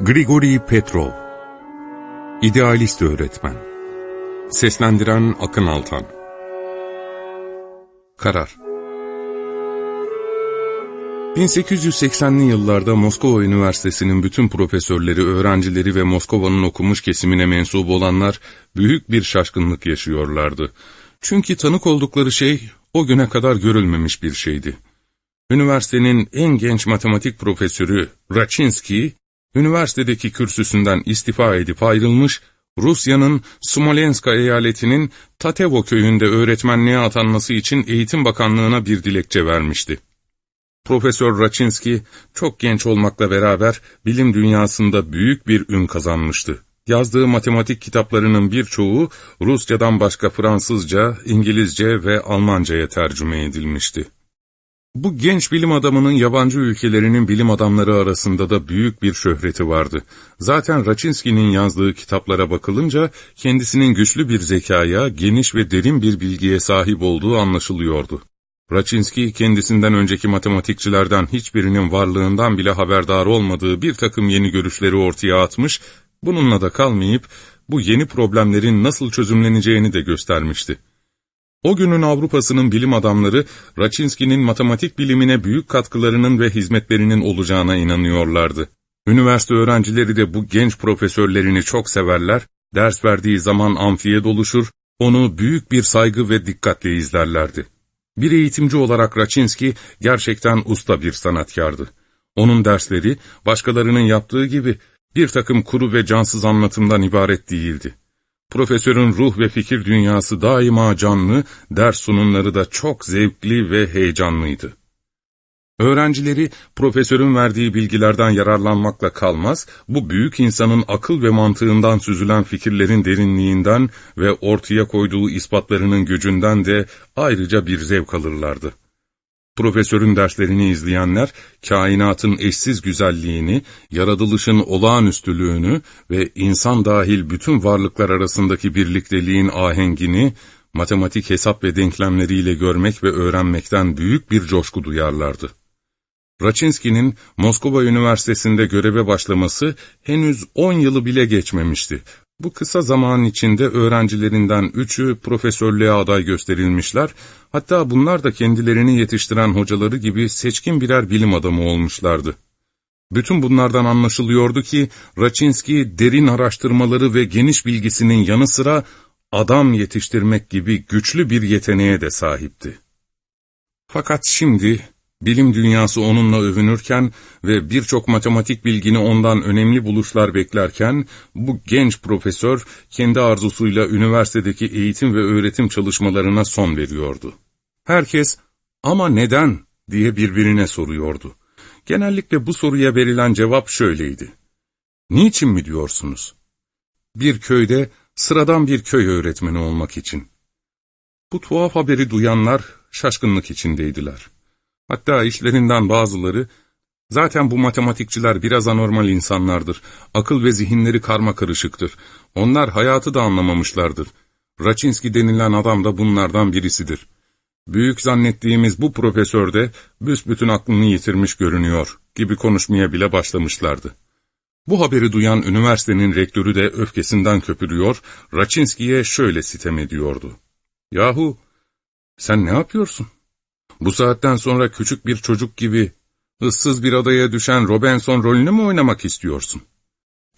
Grigori Petrov İdealist Öğretmen Seslendiren Akın Altan Karar 1880'li yıllarda Moskova Üniversitesi'nin bütün profesörleri, öğrencileri ve Moskova'nın okumuş kesimine mensup olanlar büyük bir şaşkınlık yaşıyorlardı. Çünkü tanık oldukları şey o güne kadar görülmemiş bir şeydi. Üniversitenin en genç matematik profesörü Raczynski, üniversitedeki kürsüsünden istifa edip ayrılmış, Rusya'nın Smolenska eyaletinin Tatevo köyünde öğretmenliğe atanması için Eğitim Bakanlığı'na bir dilekçe vermişti. Profesör Raczynski çok genç olmakla beraber bilim dünyasında büyük bir ün kazanmıştı. Yazdığı matematik kitaplarının birçoğu Rusçadan başka Fransızca, İngilizce ve Almanca'ya tercüme edilmişti. Bu genç bilim adamının yabancı ülkelerinin bilim adamları arasında da büyük bir şöhreti vardı. Zaten Raczynski'nin yazdığı kitaplara bakılınca kendisinin güçlü bir zekaya, geniş ve derin bir bilgiye sahip olduğu anlaşılıyordu. Raczynski kendisinden önceki matematikçilerden hiçbirinin varlığından bile haberdar olmadığı bir takım yeni görüşleri ortaya atmış, bununla da kalmayıp bu yeni problemlerin nasıl çözümleneceğini de göstermişti. O günün Avrupa'sının bilim adamları, Raczynski'nin matematik bilimine büyük katkılarının ve hizmetlerinin olacağına inanıyorlardı. Üniversite öğrencileri de bu genç profesörlerini çok severler, ders verdiği zaman amfiye doluşur, onu büyük bir saygı ve dikkatle izlerlerdi. Bir eğitimci olarak Raczynski gerçekten usta bir sanatkardı. Onun dersleri, başkalarının yaptığı gibi bir takım kuru ve cansız anlatımdan ibaret değildi. Profesörün ruh ve fikir dünyası daima canlı, ders sunumları da çok zevkli ve heyecanlıydı. Öğrencileri profesörün verdiği bilgilerden yararlanmakla kalmaz, bu büyük insanın akıl ve mantığından süzülen fikirlerin derinliğinden ve ortaya koyduğu ispatlarının gücünden de ayrıca bir zevk alırlardı. Profesörün derslerini izleyenler, kainatın eşsiz güzelliğini, yaratılışın olağanüstülüğünü ve insan dahil bütün varlıklar arasındaki birlikteliğin ahengini, matematik hesap ve denklemleriyle görmek ve öğrenmekten büyük bir coşku duyarlardı. Raczynski'nin Moskova Üniversitesi'nde göreve başlaması henüz 10 yılı bile geçmemişti. Bu kısa zaman içinde öğrencilerinden üçü profesörlüğe aday gösterilmişler, hatta bunlar da kendilerini yetiştiren hocaları gibi seçkin birer bilim adamı olmuşlardı. Bütün bunlardan anlaşılıyordu ki Raczynski derin araştırmaları ve geniş bilgisinin yanı sıra adam yetiştirmek gibi güçlü bir yeteneğe de sahipti. Fakat şimdi Bilim dünyası onunla övünürken ve birçok matematik bilgini ondan önemli buluşlar beklerken, bu genç profesör kendi arzusuyla üniversitedeki eğitim ve öğretim çalışmalarına son veriyordu. Herkes, ama neden diye birbirine soruyordu. Genellikle bu soruya verilen cevap şöyleydi. Niçin mi diyorsunuz? Bir köyde sıradan bir köy öğretmeni olmak için. Bu tuhaf haberi duyanlar şaşkınlık içindeydiler. Hatta işlerinden bazıları, zaten bu matematikçiler biraz anormal insanlardır, akıl ve zihinleri karma karışıktır, onlar hayatı da anlamamışlardır. Raczynski denilen adam da bunlardan birisidir. Büyük zannettiğimiz bu profesör de büsbütün aklını yitirmiş görünüyor gibi konuşmaya bile başlamışlardı. Bu haberi duyan üniversitenin rektörü de öfkesinden köpürüyor, Raczynski'ye şöyle sitem ediyordu. Yahu, sen ne yapıyorsun? Bu saatten sonra küçük bir çocuk gibi ıssız bir adaya düşen Robinson rolünü mü oynamak istiyorsun?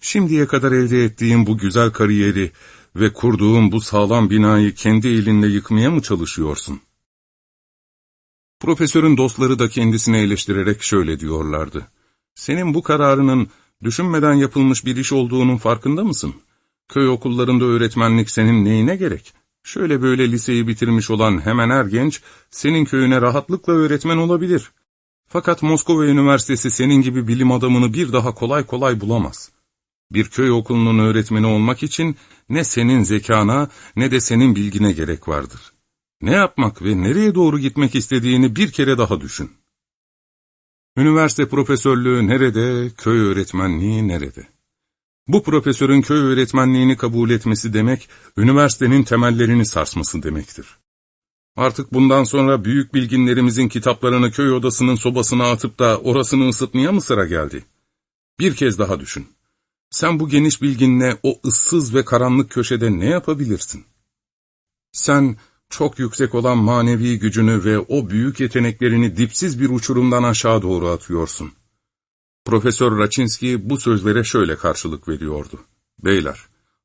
Şimdiye kadar elde ettiğim bu güzel kariyeri ve kurduğum bu sağlam binayı kendi elinle yıkmaya mı çalışıyorsun? Profesörün dostları da kendisini eleştirerek şöyle diyorlardı. Senin bu kararının düşünmeden yapılmış bir iş olduğunun farkında mısın? Köy okullarında öğretmenlik senin neyine gerek? Şöyle böyle liseyi bitirmiş olan hemen her genç, senin köyüne rahatlıkla öğretmen olabilir. Fakat Moskova Üniversitesi senin gibi bilim adamını bir daha kolay kolay bulamaz. Bir köy okulunun öğretmeni olmak için ne senin zekana ne de senin bilgine gerek vardır. Ne yapmak ve nereye doğru gitmek istediğini bir kere daha düşün. Üniversite profesörlüğü nerede, köy öğretmenliği nerede? Bu profesörün köy öğretmenliğini kabul etmesi demek, üniversitenin temellerini sarsması demektir. Artık bundan sonra büyük bilginlerimizin kitaplarını köy odasının sobasına atıp da orasını ısıtmaya mı sıra geldi? Bir kez daha düşün. Sen bu geniş bilginle o ıssız ve karanlık köşede ne yapabilirsin? Sen çok yüksek olan manevi gücünü ve o büyük yeteneklerini dipsiz bir uçurumdan aşağı doğru atıyorsun. Profesör Raçinski bu sözlere şöyle karşılık veriyordu. Beyler,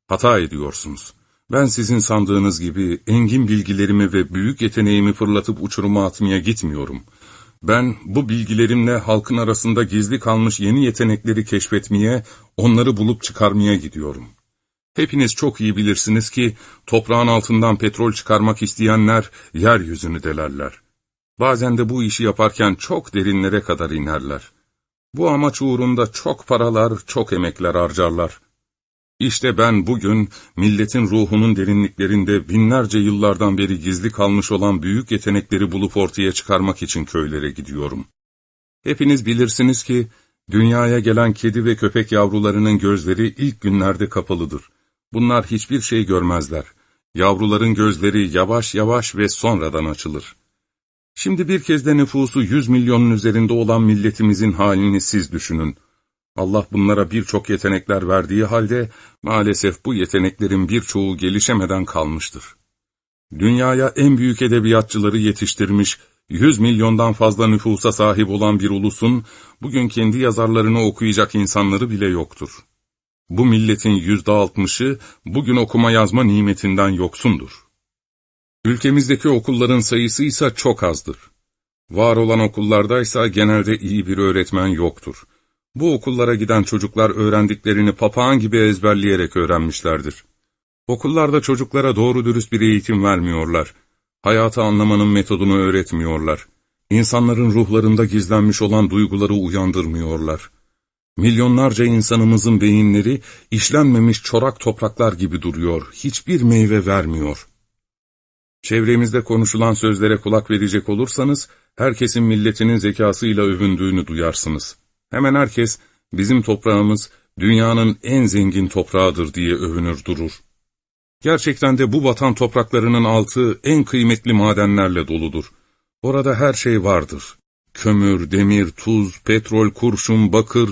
hata ediyorsunuz. Ben sizin sandığınız gibi engin bilgilerimi ve büyük yeteneğimi fırlatıp uçuruma atmaya gitmiyorum. Ben bu bilgilerimle halkın arasında gizli kalmış yeni yetenekleri keşfetmeye, onları bulup çıkarmaya gidiyorum. Hepiniz çok iyi bilirsiniz ki toprağın altından petrol çıkarmak isteyenler yeryüzünü delerler. Bazen de bu işi yaparken çok derinlere kadar inerler. Bu amaç uğrunda çok paralar, çok emekler harcarlar. İşte ben bugün milletin ruhunun derinliklerinde binlerce yıllardan beri gizli kalmış olan büyük yetenekleri bulup ortaya çıkarmak için köylere gidiyorum. Hepiniz bilirsiniz ki dünyaya gelen kedi ve köpek yavrularının gözleri ilk günlerde kapalıdır. Bunlar hiçbir şey görmezler. Yavruların gözleri yavaş yavaş ve sonradan açılır. Şimdi bir kez de nüfusu yüz milyonun üzerinde olan milletimizin halini siz düşünün. Allah bunlara birçok yetenekler verdiği halde maalesef bu yeteneklerin birçoğu gelişemeden kalmıştır. Dünyaya en büyük edebiyatçıları yetiştirmiş, yüz milyondan fazla nüfusa sahip olan bir ulusun, bugün kendi yazarlarını okuyacak insanları bile yoktur. Bu milletin yüzde altmışı bugün okuma yazma nimetinden yoksundur. Ülkemizdeki okulların sayısı ise çok azdır. Var olan okullardaysa genelde iyi bir öğretmen yoktur. Bu okullara giden çocuklar öğrendiklerini papağan gibi ezberleyerek öğrenmişlerdir. Okullarda çocuklara doğru dürüst bir eğitim vermiyorlar. Hayatı anlamanın metodunu öğretmiyorlar. İnsanların ruhlarında gizlenmiş olan duyguları uyandırmıyorlar. Milyonlarca insanımızın beyinleri işlenmemiş çorak topraklar gibi duruyor, hiçbir meyve vermiyor. Çevremizde konuşulan sözlere kulak verecek olursanız, herkesin milletinin zekasıyla övündüğünü duyarsınız. Hemen herkes, bizim toprağımız dünyanın en zengin toprağıdır diye övünür durur. Gerçekten de bu vatan topraklarının altı en kıymetli madenlerle doludur. Orada her şey vardır. Kömür, demir, tuz, petrol, kurşun, bakır,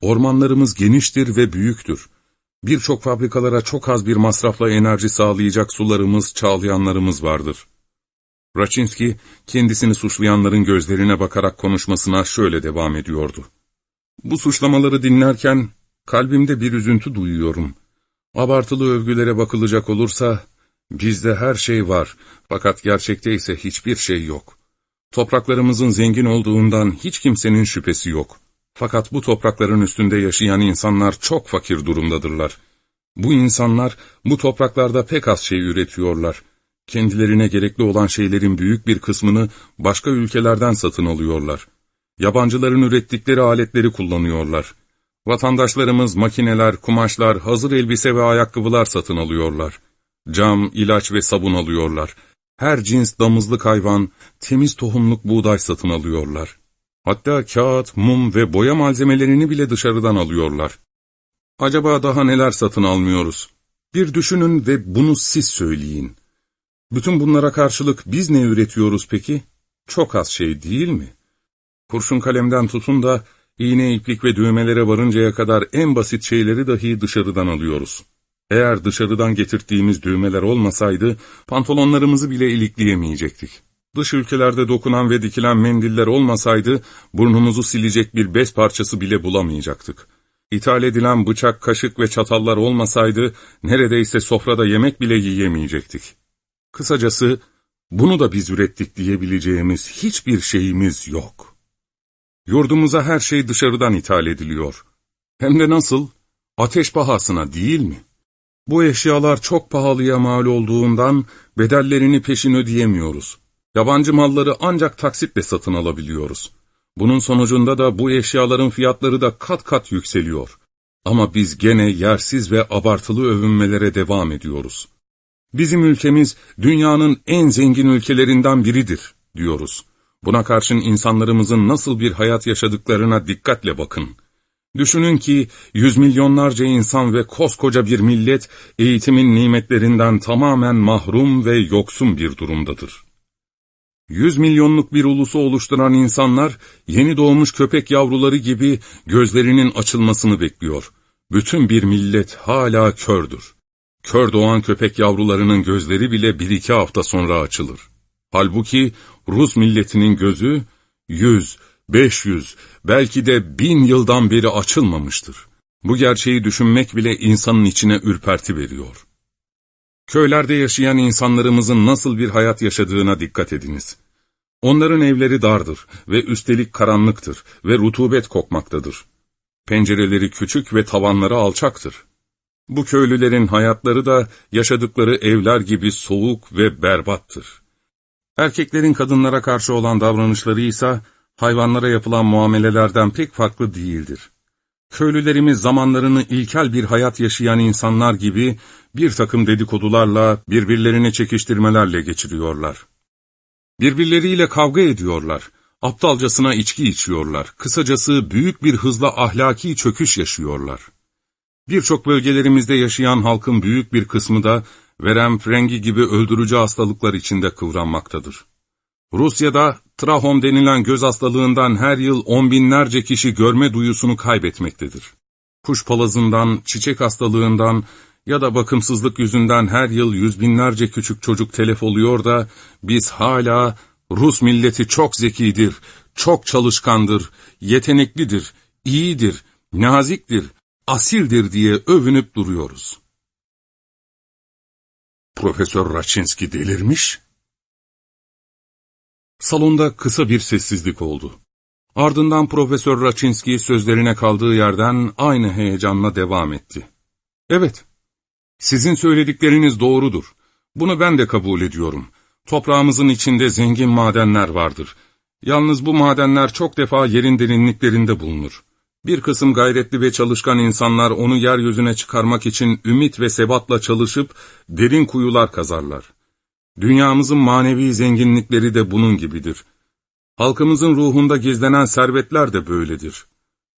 ormanlarımız geniştir ve büyüktür. Birçok fabrikalara çok az bir masrafla enerji sağlayacak sularımız, çağlayanlarımız vardır. Raçinski, kendisini suçlayanların gözlerine bakarak konuşmasına şöyle devam ediyordu. Bu suçlamaları dinlerken kalbimde bir üzüntü duyuyorum. Abartılı övgülere bakılacak olursa, bizde her şey var fakat gerçekte ise hiçbir şey yok. Topraklarımızın zengin olduğundan hiç kimsenin şüphesi yok. Fakat bu toprakların üstünde yaşayan insanlar çok fakir durumdadırlar. Bu insanlar bu topraklarda pek az şey üretiyorlar. Kendilerine gerekli olan şeylerin büyük bir kısmını başka ülkelerden satın alıyorlar. Yabancıların ürettikleri aletleri kullanıyorlar. Vatandaşlarımız makineler, kumaşlar, hazır elbise ve ayakkabılar satın alıyorlar. Cam, ilaç ve sabun alıyorlar. Her cins damızlık hayvan, temiz tohumluk buğday satın alıyorlar. Hatta kağıt, mum ve boya malzemelerini bile dışarıdan alıyorlar. Acaba daha neler satın almıyoruz? Bir düşünün ve bunu siz söyleyin. Bütün bunlara karşılık biz ne üretiyoruz peki? Çok az şey değil mi? Kurşun kalemden tutun da iğne, iplik ve düğmelere varıncaya kadar en basit şeyleri dahi dışarıdan alıyoruz. Eğer dışarıdan getirdiğimiz düğmeler olmasaydı pantolonlarımızı bile ilikleyemeyecektik. Dış ülkelerde dokunan ve dikilen mendiller olmasaydı burnumuzu silecek bir bez parçası bile bulamayacaktık. İthal edilen bıçak, kaşık ve çatallar olmasaydı neredeyse sofrada yemek bile yiyemeyecektik. Kısacası bunu da biz ürettik diyebileceğimiz hiçbir şeyimiz yok. Yurdumuza her şey dışarıdan ithal ediliyor. Hem de nasıl? Ateş pahasına değil mi? Bu eşyalar çok pahalıya mal olduğundan bedellerini peşin ödeyemiyoruz. Yabancı malları ancak taksitle satın alabiliyoruz. Bunun sonucunda da bu eşyaların fiyatları da kat kat yükseliyor. Ama biz gene yersiz ve abartılı övünmelere devam ediyoruz. Bizim ülkemiz dünyanın en zengin ülkelerinden biridir, diyoruz. Buna karşın insanlarımızın nasıl bir hayat yaşadıklarına dikkatle bakın. Düşünün ki yüz milyonlarca insan ve koskoca bir millet eğitimin nimetlerinden tamamen mahrum ve yoksun bir durumdadır. Yüz milyonluk bir ulusu oluşturan insanlar, yeni doğmuş köpek yavruları gibi gözlerinin açılmasını bekliyor. Bütün bir millet hala kördür. Kör doğan köpek yavrularının gözleri bile bir iki hafta sonra açılır. Halbuki Rus milletinin gözü yüz, beş yüz, belki de bin yıldan beri açılmamıştır. Bu gerçeği düşünmek bile insanın içine ürperti veriyor. Köylerde yaşayan insanlarımızın nasıl bir hayat yaşadığına dikkat ediniz. Onların evleri dardır ve üstelik karanlıktır ve rutubet kokmaktadır. Pencereleri küçük ve tavanları alçaktır. Bu köylülerin hayatları da yaşadıkları evler gibi soğuk ve berbattır. Erkeklerin kadınlara karşı olan davranışları ise hayvanlara yapılan muamelelerden pek farklı değildir. Köylülerimiz zamanlarını ilkel bir hayat yaşayan insanlar gibi bir takım dedikodularla, birbirlerini çekiştirmelerle geçiriyorlar. Birbirleriyle kavga ediyorlar, aptalcasına içki içiyorlar, kısacası büyük bir hızla ahlaki çöküş yaşıyorlar. Birçok bölgelerimizde yaşayan halkın büyük bir kısmı da verem, frengi gibi öldürücü hastalıklar içinde kıvranmaktadır. Rusya'da trahom denilen göz hastalığından her yıl on binlerce kişi görme duyusunu kaybetmektedir. Kuş palazından, çiçek hastalığından ya da bakımsızlık yüzünden her yıl yüz binlerce küçük çocuk telef oluyor da biz hala Rus milleti çok zekidir, çok çalışkandır, yeteneklidir, iyidir, naziktir, asildir diye övünüp duruyoruz. Profesör Raçinski delirmiş. Salonda kısa bir sessizlik oldu. Ardından Profesör Raçinski sözlerine kaldığı yerden aynı heyecanla devam etti. Evet, sizin söyledikleriniz doğrudur. Bunu ben de kabul ediyorum. Toprağımızın içinde zengin madenler vardır. Yalnız bu madenler çok defa yerin derinliklerinde bulunur. Bir kısım gayretli ve çalışkan insanlar onu yeryüzüne çıkarmak için ümit ve sebatla çalışıp derin kuyular kazarlar. Dünyamızın manevi zenginlikleri de bunun gibidir. Halkımızın ruhunda gizlenen servetler de böyledir.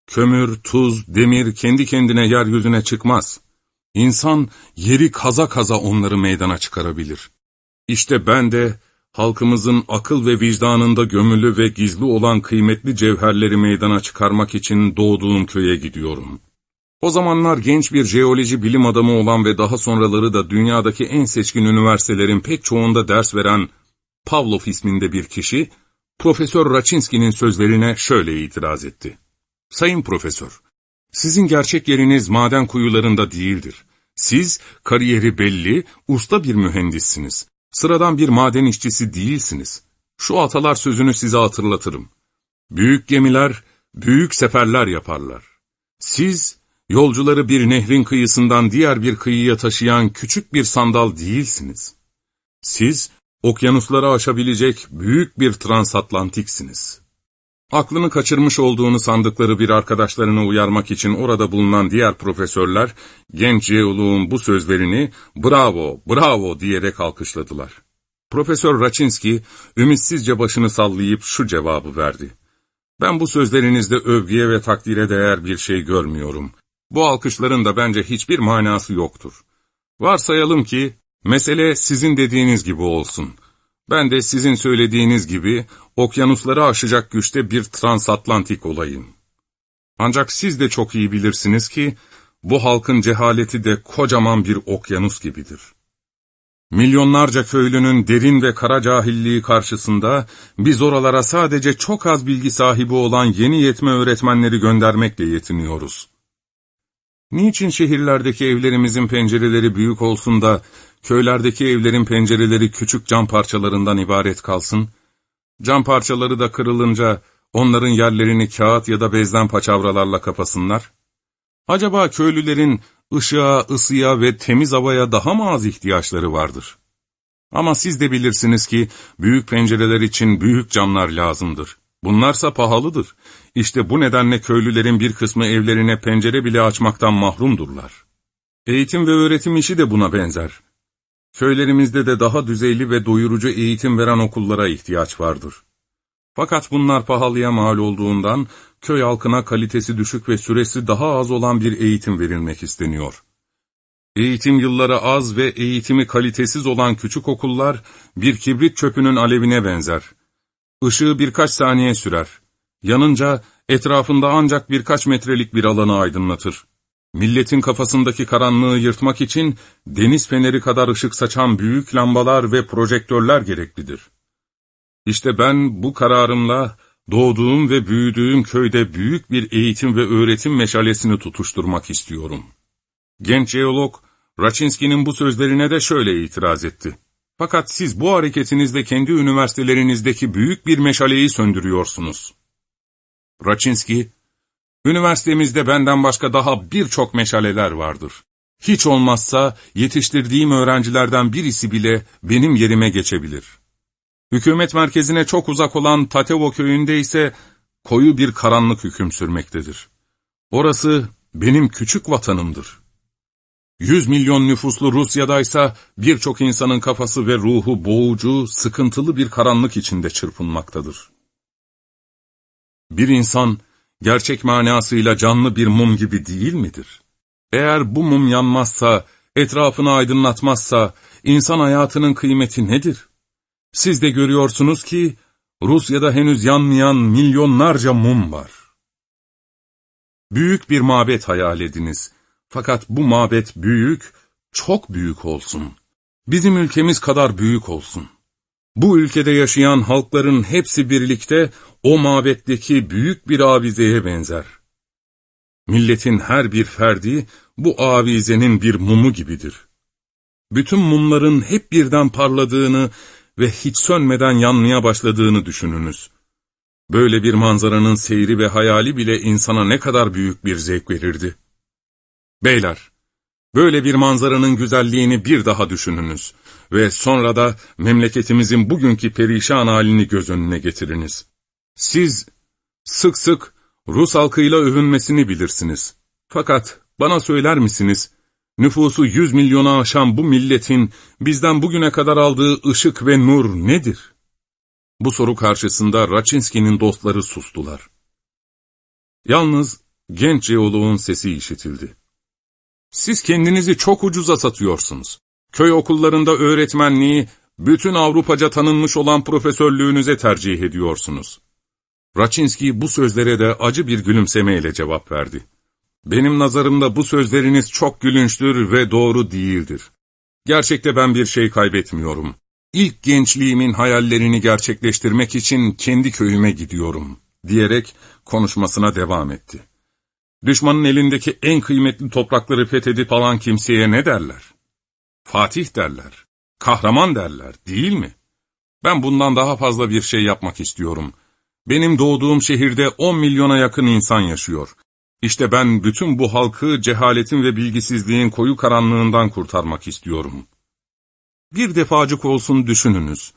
Kömür, tuz, demir kendi kendine yeryüzüne çıkmaz. İnsan yeri kaza kaza onları meydana çıkarabilir. İşte ben de halkımızın akıl ve vicdanında gömülü ve gizli olan kıymetli cevherleri meydana çıkarmak için doğduğum köye gidiyorum. O zamanlar genç bir jeoloji bilim adamı olan ve daha sonraları da dünyadaki en seçkin üniversitelerin pek çoğunda ders veren Pavlov isminde bir kişi, Profesör Raçinski'nin sözlerine şöyle itiraz etti. Sayın Profesör, sizin gerçek yeriniz maden kuyularında değildir. Siz kariyeri belli, usta bir mühendissiniz. Sıradan bir maden işçisi değilsiniz. Şu atalar sözünü size hatırlatırım. Büyük gemiler, büyük seferler yaparlar. Siz, yolcuları bir nehrin kıyısından diğer bir kıyıya taşıyan küçük bir sandal değilsiniz. Siz, okyanusları aşabilecek büyük bir transatlantiksiniz. Aklını kaçırmış olduğunu sandıkları bir arkadaşlarını uyarmak için orada bulunan diğer profesörler, genç jeoloğun bu sözlerini bravo, bravo diyerek alkışladılar. Profesör Raçinski, ümitsizce başını sallayıp şu cevabı verdi. Ben bu sözlerinizde övgüye ve takdire değer bir şey görmüyorum. Bu alkışların da bence hiçbir manası yoktur. Varsayalım ki, mesele sizin dediğiniz gibi olsun. Ben de sizin söylediğiniz gibi okyanusları aşacak güçte bir transatlantik olayım. Ancak siz de çok iyi bilirsiniz ki bu halkın cehaleti de kocaman bir okyanus gibidir. Milyonlarca köylünün derin ve kara cahilliği karşısında biz oralara sadece çok az bilgi sahibi olan yeni yetme öğretmenleri göndermekle yetiniyoruz. Niçin şehirlerdeki evlerimizin pencereleri büyük olsun da köylerdeki evlerin pencereleri küçük cam parçalarından ibaret kalsın? Cam parçaları da kırılınca onların yerlerini kağıt ya da bezden paçavralarla kapasınlar. Acaba köylülerin ışığa, ısıya ve temiz havaya daha mı az ihtiyaçları vardır? Ama siz de bilirsiniz ki büyük pencereler için büyük camlar lazımdır. Bunlarsa pahalıdır. İşte bu nedenle köylülerin bir kısmı evlerine pencere bile açmaktan mahrumdurlar. Eğitim ve öğretim işi de buna benzer. Köylerimizde de daha düzeyli ve doyurucu eğitim veren okullara ihtiyaç vardır. Fakat bunlar pahalıya mal olduğundan köy halkına kalitesi düşük ve süresi daha az olan bir eğitim verilmek isteniyor. Eğitim yılları az ve eğitimi kalitesiz olan küçük okullar bir kibrit çöpünün alevine benzer. Işığı birkaç saniye sürer. Yanınca etrafında ancak birkaç metrelik bir alanı aydınlatır. Milletin kafasındaki karanlığı yırtmak için deniz feneri kadar ışık saçan büyük lambalar ve projektörler gereklidir. İşte ben bu kararımla doğduğum ve büyüdüğüm köyde büyük bir eğitim ve öğretim meşalesini tutuşturmak istiyorum. Genç jeolog, Raçinski'nin bu sözlerine de şöyle itiraz etti. Fakat siz bu hareketinizde kendi üniversitelerinizdeki büyük bir meşaleyi söndürüyorsunuz. Raçinski, üniversitemizde benden başka daha birçok meşaleler vardır. Hiç olmazsa yetiştirdiğim öğrencilerden birisi bile benim yerime geçebilir. Hükümet merkezine çok uzak olan Tatevo köyünde ise koyu bir karanlık hüküm sürmektedir. Orası benim küçük vatanımdır. Yüz milyon nüfuslu Rusya'daysa birçok insanın kafası ve ruhu boğucu, sıkıntılı bir karanlık içinde çırpınmaktadır. Bir insan, gerçek manasıyla canlı bir mum gibi değil midir? Eğer bu mum yanmazsa, etrafını aydınlatmazsa, insan hayatının kıymeti nedir? Siz de görüyorsunuz ki, Rusya'da henüz yanmayan milyonlarca mum var. Büyük bir mabet hayal ediniz. Fakat bu mabet büyük, çok büyük olsun. Bizim ülkemiz kadar büyük olsun. Bu ülkede yaşayan halkların hepsi birlikte o mabetteki büyük bir avizeye benzer. Milletin her bir ferdi bu avizenin bir mumu gibidir. Bütün mumların hep birden parladığını ve hiç sönmeden yanmaya başladığını düşününüz. Böyle bir manzaranın seyri ve hayali bile insana ne kadar büyük bir zevk verirdi. Beyler, böyle bir manzaranın güzelliğini bir daha düşününüz ve sonra da memleketimizin bugünkü perişan halini göz önüne getiriniz. Siz sık sık Rus halkıyla övünmesini bilirsiniz. Fakat bana söyler misiniz, nüfusu yüz milyona aşan bu milletin bizden bugüne kadar aldığı ışık ve nur nedir? Bu soru karşısında Raçinski'nin dostları sustular. Yalnız genç jeoloğun sesi işitildi. Siz kendinizi çok ucuza satıyorsunuz. Köy okullarında öğretmenliği, bütün Avrupaca tanınmış olan profesörlüğünüze tercih ediyorsunuz. Raçinski bu sözlere de acı bir gülümsemeyle cevap verdi. Benim nazarımda bu sözleriniz çok gülünçtür ve doğru değildir. Gerçekte ben bir şey kaybetmiyorum. İlk gençliğimin hayallerini gerçekleştirmek için kendi köyüme gidiyorum, diyerek konuşmasına devam etti. Düşmanın elindeki en kıymetli toprakları fethedip alan kimseye ne derler? Fatih derler, kahraman derler, değil mi? Ben bundan daha fazla bir şey yapmak istiyorum. Benim doğduğum şehirde 10 milyona yakın insan yaşıyor. İşte ben bütün bu halkı cehaletin ve bilgisizliğin koyu karanlığından kurtarmak istiyorum. Bir defacık olsun düşününüz.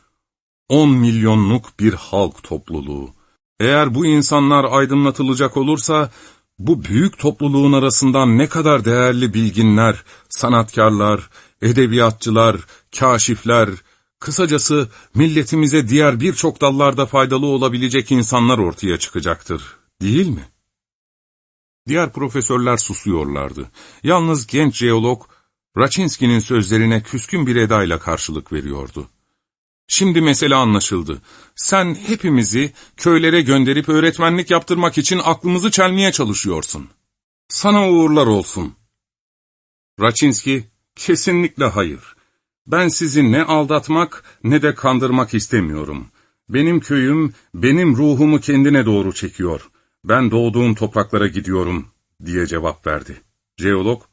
10 milyonluk bir halk topluluğu. Eğer bu insanlar aydınlatılacak olursa, bu büyük topluluğun arasından ne kadar değerli bilginler, sanatkarlar, edebiyatçılar, kaşifler, kısacası milletimize diğer birçok dallarda faydalı olabilecek insanlar ortaya çıkacaktır, değil mi? Diğer profesörler susuyorlardı. Yalnız genç jeolog, Raçinski'nin sözlerine küskün bir edayla karşılık veriyordu. Şimdi mesele anlaşıldı. Sen hepimizi köylere gönderip öğretmenlik yaptırmak için aklımızı çelmeye çalışıyorsun. Sana uğurlar olsun. Raçinski, kesinlikle hayır. Ben sizi ne aldatmak ne de kandırmak istemiyorum. Benim köyüm, benim ruhumu kendine doğru çekiyor. Ben doğduğum topraklara gidiyorum, diye cevap verdi. Jeolog,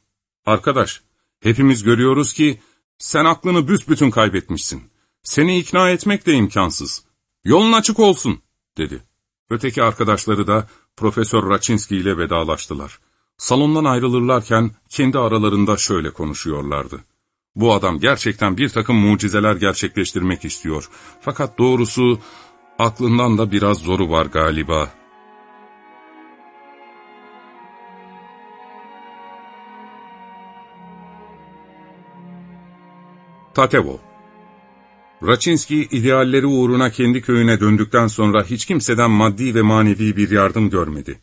arkadaş, hepimiz görüyoruz ki sen aklını büsbütün kaybetmişsin. Seni ikna etmek de imkansız. Yolun açık olsun, dedi. Öteki arkadaşları da Profesör Raçinski ile vedalaştılar. Salondan ayrılırlarken kendi aralarında şöyle konuşuyorlardı. Bu adam gerçekten bir takım mucizeler gerçekleştirmek istiyor. Fakat doğrusu aklından da biraz zoru var galiba. Tatevo Raçinski, idealleri uğruna kendi köyüne döndükten sonra hiç kimseden maddi ve manevi bir yardım görmedi.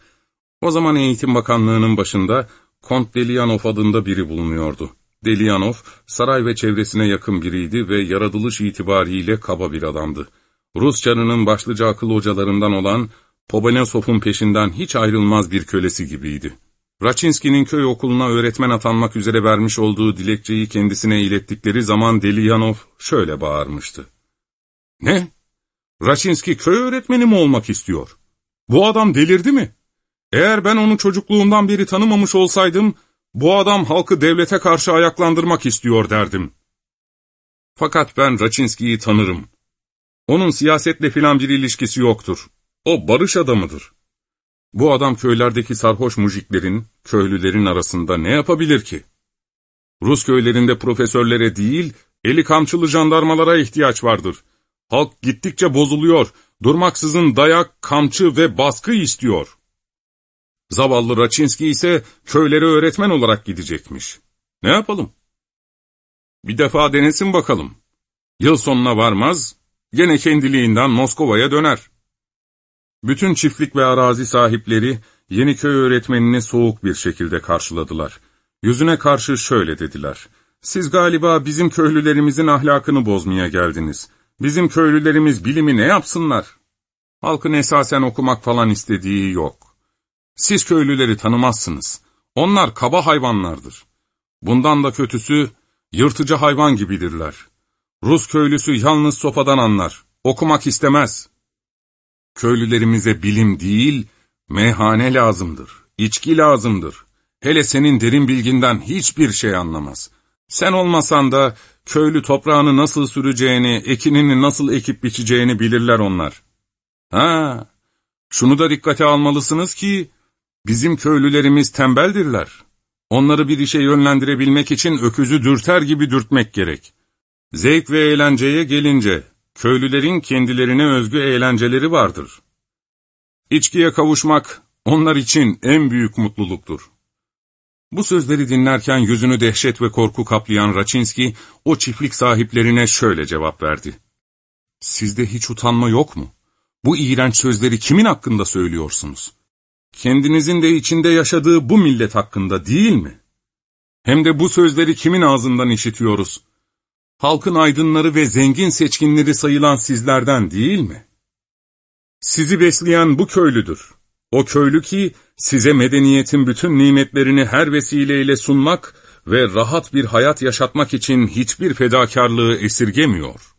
O zaman Eğitim Bakanlığı'nın başında Kont Delianov adında biri bulunuyordu. Delianov, saray ve çevresine yakın biriydi ve yaratılış itibariyle kaba bir adamdı. Rus canının başlıca akıl hocalarından olan Pobenesov'un peşinden hiç ayrılmaz bir kölesi gibiydi. Raçinski'nin köy okuluna öğretmen atanmak üzere vermiş olduğu dilekçeyi kendisine ilettikleri zaman Deliyanov şöyle bağırmıştı. Ne? Raçinski köy öğretmeni mi olmak istiyor? Bu adam delirdi mi? Eğer ben onu çocukluğumdan beri tanımamış olsaydım, bu adam halkı devlete karşı ayaklandırmak istiyor derdim. Fakat ben Raçinski'yi tanırım. Onun siyasetle filan bir ilişkisi yoktur. O barış adamıdır. Bu adam köylerdeki sarhoş mujiklerin, köylülerin arasında ne yapabilir ki? Rus köylerinde profesörlere değil, eli kamçılı jandarmalara ihtiyaç vardır. Halk gittikçe bozuluyor, durmaksızın dayak, kamçı ve baskı istiyor. Zavallı Raçinski ise köylere öğretmen olarak gidecekmiş. Ne yapalım? Bir defa denesin bakalım. Yıl sonuna varmaz, gene kendiliğinden Moskova'ya döner. Bütün çiftlik ve arazi sahipleri Yeniköy öğretmenini soğuk bir şekilde karşıladılar. Yüzüne karşı şöyle dediler. Siz galiba bizim köylülerimizin ahlakını bozmaya geldiniz. Bizim köylülerimiz bilimi ne yapsınlar? Halkın esasen okumak falan istediği yok. Siz köylüleri tanımazsınız. Onlar kaba hayvanlardır. Bundan da kötüsü, yırtıcı hayvan gibidirler. Rus köylüsü yalnız sopadan anlar, okumak istemez. Köylülerimize bilim değil, meyhane lazımdır, içki lazımdır. Hele senin derin bilginden hiçbir şey anlamaz. Sen olmasan da köylü toprağını nasıl süreceğini, ekinini nasıl ekip biçeceğini bilirler onlar. Ha, şunu da dikkate almalısınız ki, bizim köylülerimiz tembeldirler. Onları bir işe yönlendirebilmek için öküzü dürter gibi dürtmek gerek. Zevk ve eğlenceye gelince, köylülerin kendilerine özgü eğlenceleri vardır. İçkiye kavuşmak, onlar için en büyük mutluluktur. Bu sözleri dinlerken yüzünü dehşet ve korku kaplayan Raçinski, o çiftlik sahiplerine şöyle cevap verdi. Sizde hiç utanma yok mu? Bu iğrenç sözleri kimin hakkında söylüyorsunuz? Kendinizin de içinde yaşadığı bu millet hakkında değil mi? Hem de bu sözleri kimin ağzından işitiyoruz? Halkın aydınları ve zengin seçkinleri sayılan sizlerden değil mi? Sizi besleyen bu köylüdür. O köylü ki size medeniyetin bütün nimetlerini her vesileyle sunmak ve rahat bir hayat yaşatmak için hiçbir fedakarlığı esirgemiyor.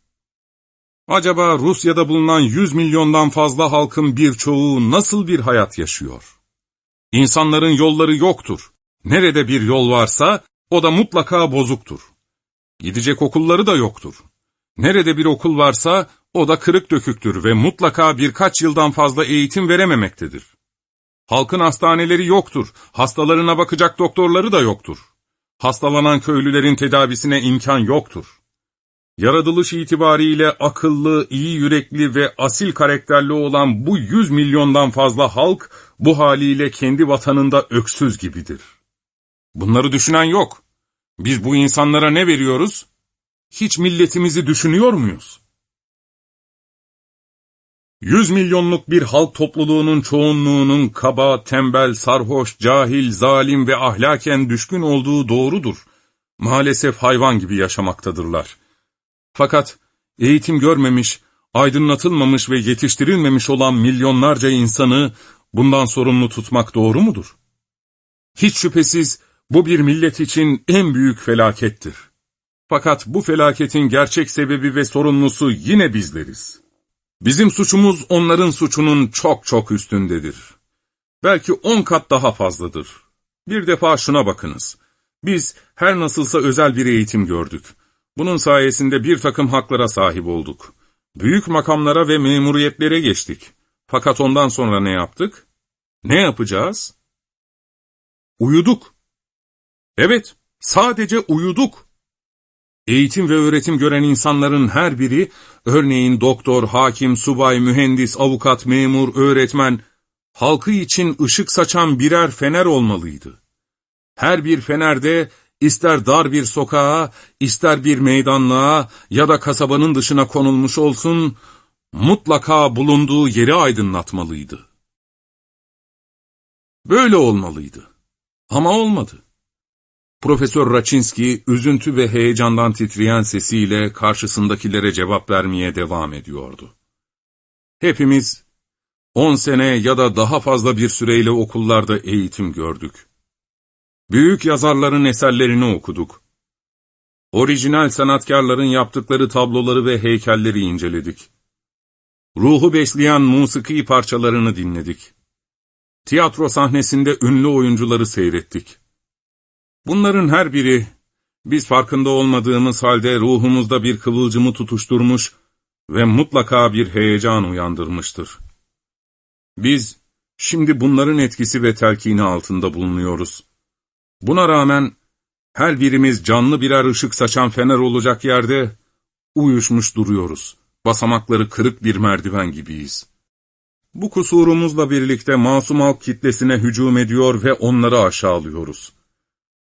Acaba Rusya'da bulunan 100 milyondan fazla halkın birçoğu nasıl bir hayat yaşıyor? İnsanların yolları yoktur. Nerede bir yol varsa o da mutlaka bozuktur. Gidecek okulları da yoktur. Nerede bir okul varsa o da kırık döküktür ve mutlaka birkaç yıldan fazla eğitim verememektedir. Halkın hastaneleri yoktur, hastalarına bakacak doktorları da yoktur. Hastalanan köylülerin tedavisine imkan yoktur. Yaratılış itibariyle akıllı, iyi yürekli ve asil karakterli olan bu yüz milyondan fazla halk, bu haliyle kendi vatanında öksüz gibidir. Bunları düşünen yok. Biz bu insanlara ne veriyoruz? Hiç milletimizi düşünüyor muyuz? Yüz milyonluk bir halk topluluğunun çoğunluğunun kaba, tembel, sarhoş, cahil, zalim ve ahlaken düşkün olduğu doğrudur. Maalesef hayvan gibi yaşamaktadırlar. Fakat eğitim görmemiş, aydınlatılmamış ve yetiştirilmemiş olan milyonlarca insanı bundan sorumlu tutmak doğru mudur? Hiç şüphesiz bu bir millet için en büyük felakettir. Fakat bu felaketin gerçek sebebi ve sorumlusu yine bizleriz. Bizim suçumuz onların suçunun çok çok üstündedir. Belki on kat daha fazladır. Bir defa şuna bakınız. Biz her nasılsa özel bir eğitim gördük. Bunun sayesinde bir takım haklara sahip olduk. Büyük makamlara ve memuriyetlere geçtik. Fakat ondan sonra ne yaptık? Ne yapacağız? Uyuduk. Evet, sadece uyuduk. Eğitim ve öğretim gören insanların her biri, örneğin doktor, hakim, subay, mühendis, avukat, memur, öğretmen, halkı için ışık saçan birer fener olmalıydı. Her bir fenerde, ister dar bir sokağa, ister bir meydanlığa ya da kasabanın dışına konulmuş olsun, mutlaka bulunduğu yeri aydınlatmalıydı. Böyle olmalıydı. Ama olmadı. Profesör Raçinski, üzüntü ve heyecandan titreyen sesiyle karşısındakilere cevap vermeye devam ediyordu. Hepimiz, on sene ya da daha fazla bir süreyle okullarda eğitim gördük. Büyük yazarların eserlerini okuduk. Orijinal sanatkarların yaptıkları tabloları ve heykelleri inceledik. Ruhu besleyen musiki parçalarını dinledik. Tiyatro sahnesinde ünlü oyuncuları seyrettik. Bunların her biri, biz farkında olmadığımız halde ruhumuzda bir kıvılcımı tutuşturmuş ve mutlaka bir heyecan uyandırmıştır. Biz, şimdi bunların etkisi ve telkini altında bulunuyoruz. Buna rağmen, her birimiz canlı birer ışık saçan fener olacak yerde, uyuşmuş duruyoruz. Basamakları kırık bir merdiven gibiyiz. Bu kusurumuzla birlikte masum halk kitlesine hücum ediyor ve onları aşağılıyoruz.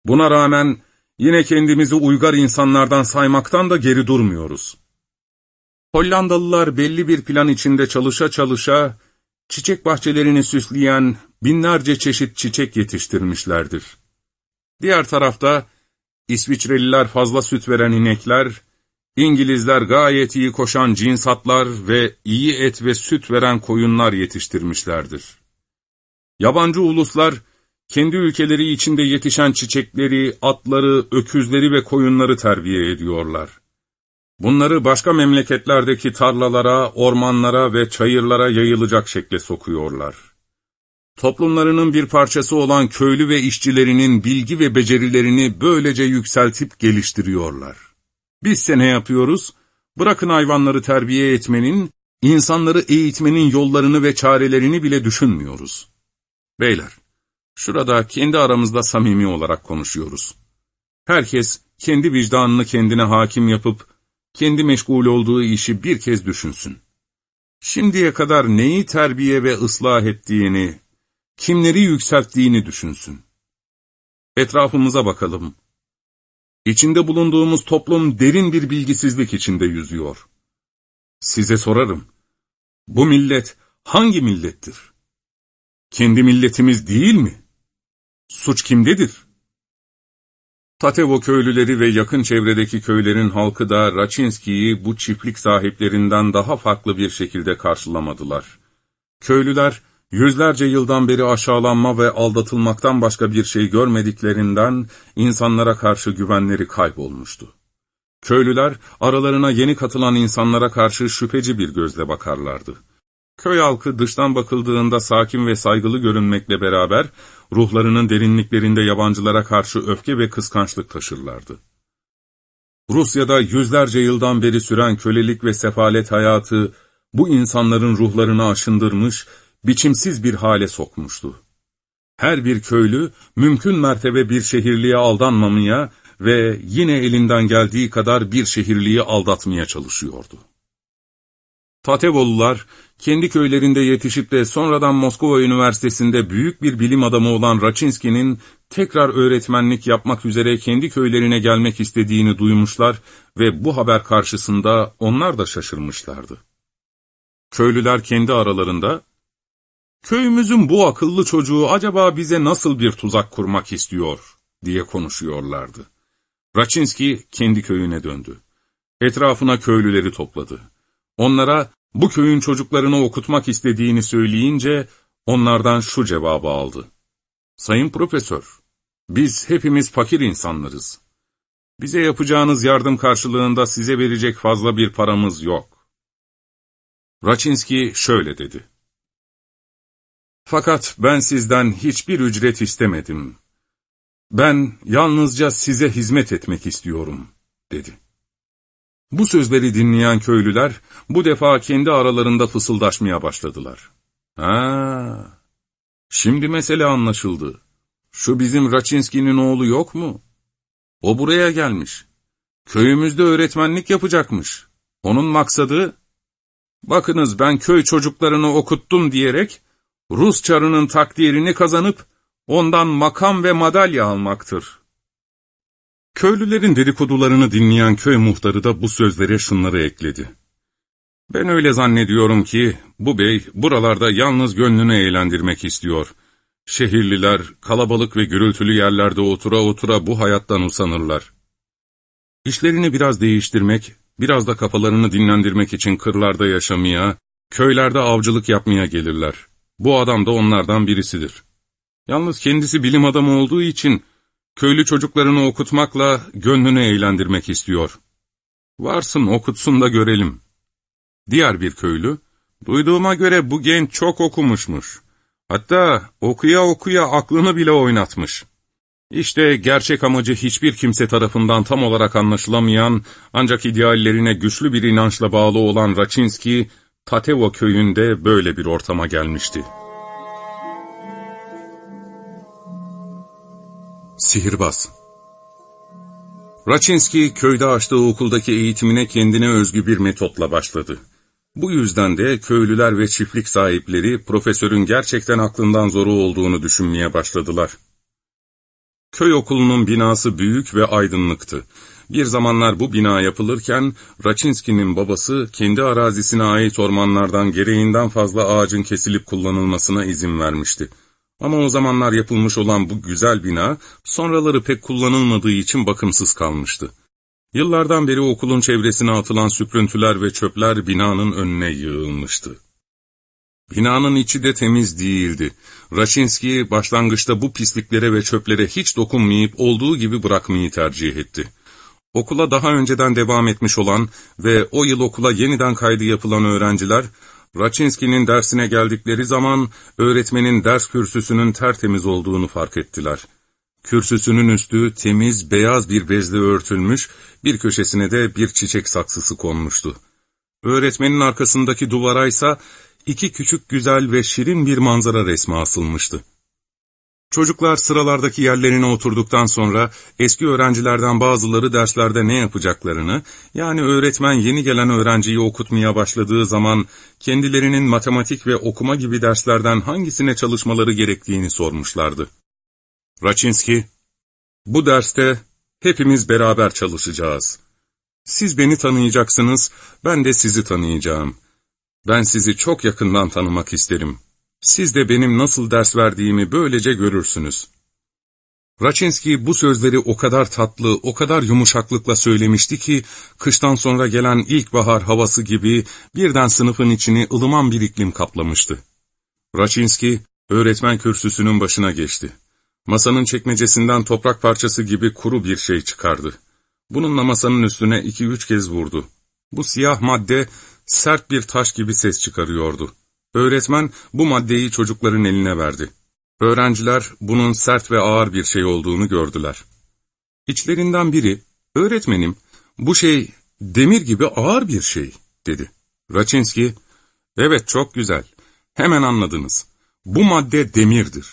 Buna rağmen yine kendimizi uygar insanlardan saymaktan da geri durmuyoruz. Hollandalılar belli bir plan içinde çalışa çalışa, çiçek bahçelerini süsleyen binlerce çeşit çiçek yetiştirmişlerdir. Diğer tarafta, İsviçreliler fazla süt veren inekler, İngilizler gayet iyi koşan cins atlar ve iyi et ve süt veren koyunlar yetiştirmişlerdir. Yabancı uluslar, kendi ülkeleri içinde yetişen çiçekleri, atları, öküzleri ve koyunları terbiye ediyorlar. Bunları başka memleketlerdeki tarlalara, ormanlara ve çayırlara yayılacak şekle sokuyorlar. Toplumlarının bir parçası olan köylü ve işçilerinin bilgi ve becerilerini böylece yükseltip geliştiriyorlar. Bizse ne yapıyoruz? Bırakın hayvanları terbiye etmenin, insanları eğitmenin yollarını ve çarelerini bile düşünmüyoruz. Beyler, şurada kendi aramızda samimi olarak konuşuyoruz. Herkes kendi vicdanını kendine hakim yapıp, kendi meşgul olduğu işi bir kez düşünsün. Şimdiye kadar neyi terbiye ve ıslah ettiğini, kimleri yükselttiğini düşünsün. Etrafımıza bakalım. İçinde bulunduğumuz toplum derin bir bilgisizlik içinde yüzüyor. Size sorarım, bu millet hangi millettir? Kendi milletimiz değil mi? Suç kimdedir? Tatevo köylüleri ve yakın çevredeki köylerin halkı da Raçinski'yi bu çiftlik sahiplerinden daha farklı bir şekilde karşılamadılar. Köylüler, yüzlerce yıldan beri aşağılanma ve aldatılmaktan başka bir şey görmediklerinden insanlara karşı güvenleri kaybolmuştu. Köylüler, aralarına yeni katılan insanlara karşı şüpheci bir gözle bakarlardı. Köy halkı dıştan bakıldığında sakin ve saygılı görünmekle beraber, ruhlarının derinliklerinde yabancılara karşı öfke ve kıskançlık taşırlardı. Rusya'da yüzlerce yıldan beri süren kölelik ve sefalet hayatı, bu insanların ruhlarını aşındırmış, biçimsiz bir hale sokmuştu. Her bir köylü, mümkün mertebe bir şehirliğe aldanmamaya ve yine elinden geldiği kadar bir şehirliği aldatmaya çalışıyordu. Tatevolular, kendi köylerinde yetişip de sonradan Moskova Üniversitesi'nde büyük bir bilim adamı olan Raçinski'nin tekrar öğretmenlik yapmak üzere kendi köylerine gelmek istediğini duymuşlar ve bu haber karşısında onlar da şaşırmışlardı. Köylüler kendi aralarında, ''Köyümüzün bu akıllı çocuğu acaba bize nasıl bir tuzak kurmak istiyor?'' diye konuşuyorlardı. Raçinski kendi köyüne döndü. Etrafına köylüleri topladı. Onlara bu köyün çocuklarını okutmak istediğini söyleyince onlardan şu cevabı aldı. Sayın Profesör, biz hepimiz fakir insanlarız. Bize yapacağınız yardım karşılığında size verecek fazla bir paramız yok. Raçinski şöyle dedi. Fakat ben sizden hiçbir ücret istemedim. Ben yalnızca size hizmet etmek istiyorum, dedi. Bu sözleri dinleyen köylüler, bu defa kendi aralarında fısıldaşmaya başladılar. Ha, şimdi mesele anlaşıldı. Şu bizim Raçinski'nin oğlu yok mu? O buraya gelmiş. Köyümüzde öğretmenlik yapacakmış. Onun maksadı, bakınız ben köy çocuklarını okuttum diyerek, Rus çarının takdirini kazanıp, ondan makam ve madalya almaktır. Köylülerin dedikodularını dinleyen köy muhtarı da bu sözlere şunları ekledi. Ben öyle zannediyorum ki bu bey buralarda yalnız gönlünü eğlendirmek istiyor. Şehirliler kalabalık ve gürültülü yerlerde otura otura bu hayattan usanırlar. İşlerini biraz değiştirmek, biraz da kafalarını dinlendirmek için kırlarda yaşamaya, köylerde avcılık yapmaya gelirler. Bu adam da onlardan birisidir. Yalnız kendisi bilim adamı olduğu için Köylü çocuklarını okutmakla gönlünü eğlendirmek istiyor. Varsın okutsun da görelim. Diğer bir köylü, duyduğuma göre bu genç çok okumuşmuş. Hatta okuya okuya aklını bile oynatmış. İşte gerçek amacı hiçbir kimse tarafından tam olarak anlaşılamayan, ancak ideallerine güçlü bir inançla bağlı olan Raçinski, Tatevo köyünde böyle bir ortama gelmişti. Sihirbaz Raçinski, köyde açtığı okuldaki eğitimine kendine özgü bir metotla başladı. Bu yüzden de köylüler ve çiftlik sahipleri profesörün gerçekten aklından zoru olduğunu düşünmeye başladılar. Köy okulunun binası büyük ve aydınlıktı. Bir zamanlar bu bina yapılırken Raçinski'nin babası kendi arazisine ait ormanlardan gereğinden fazla ağacın kesilip kullanılmasına izin vermişti. Ama o zamanlar yapılmış olan bu güzel bina sonraları pek kullanılmadığı için bakımsız kalmıştı. Yıllardan beri okulun çevresine atılan süprüntüler ve çöpler binanın önüne yığılmıştı. Binanın içi de temiz değildi. Raşinski başlangıçta bu pisliklere ve çöplere hiç dokunmayıp olduğu gibi bırakmayı tercih etti. Okula daha önceden devam etmiş olan ve o yıl okula yeniden kaydı yapılan öğrenciler, Raçinski'nin dersine geldikleri zaman öğretmenin ders kürsüsünün tertemiz olduğunu fark ettiler. Kürsüsünün üstü temiz, beyaz bir bezle örtülmüş, bir köşesine de bir çiçek saksısı konmuştu. Öğretmenin arkasındaki duvara ise iki küçük güzel ve şirin bir manzara resmi asılmıştı. Çocuklar sıralardaki yerlerine oturduktan sonra eski öğrencilerden bazıları derslerde ne yapacaklarını, yani öğretmen yeni gelen öğrenciyi okutmaya başladığı zaman kendilerinin matematik ve okuma gibi derslerden hangisine çalışmaları gerektiğini sormuşlardı. Raçinski, bu derste hepimiz beraber çalışacağız. Siz beni tanıyacaksınız, ben de sizi tanıyacağım. Ben sizi çok yakından tanımak isterim. Siz de benim nasıl ders verdiğimi böylece görürsünüz. Raçinski bu sözleri o kadar tatlı, o kadar yumuşaklıkla söylemişti ki, kıştan sonra gelen ilkbahar havası gibi birden sınıfın içini ılıman bir iklim kaplamıştı. Raçinski, öğretmen kürsüsünün başına geçti. Masanın çekmecesinden toprak parçası gibi kuru bir şey çıkardı. Bununla masanın üstüne iki üç kez vurdu. Bu siyah madde sert bir taş gibi ses çıkarıyordu. Öğretmen bu maddeyi çocukların eline verdi. Öğrenciler bunun sert ve ağır bir şey olduğunu gördüler. İçlerinden biri, öğretmenim bu şey demir gibi ağır bir şey dedi. Raçinski, evet çok güzel, hemen anladınız. Bu madde demirdir.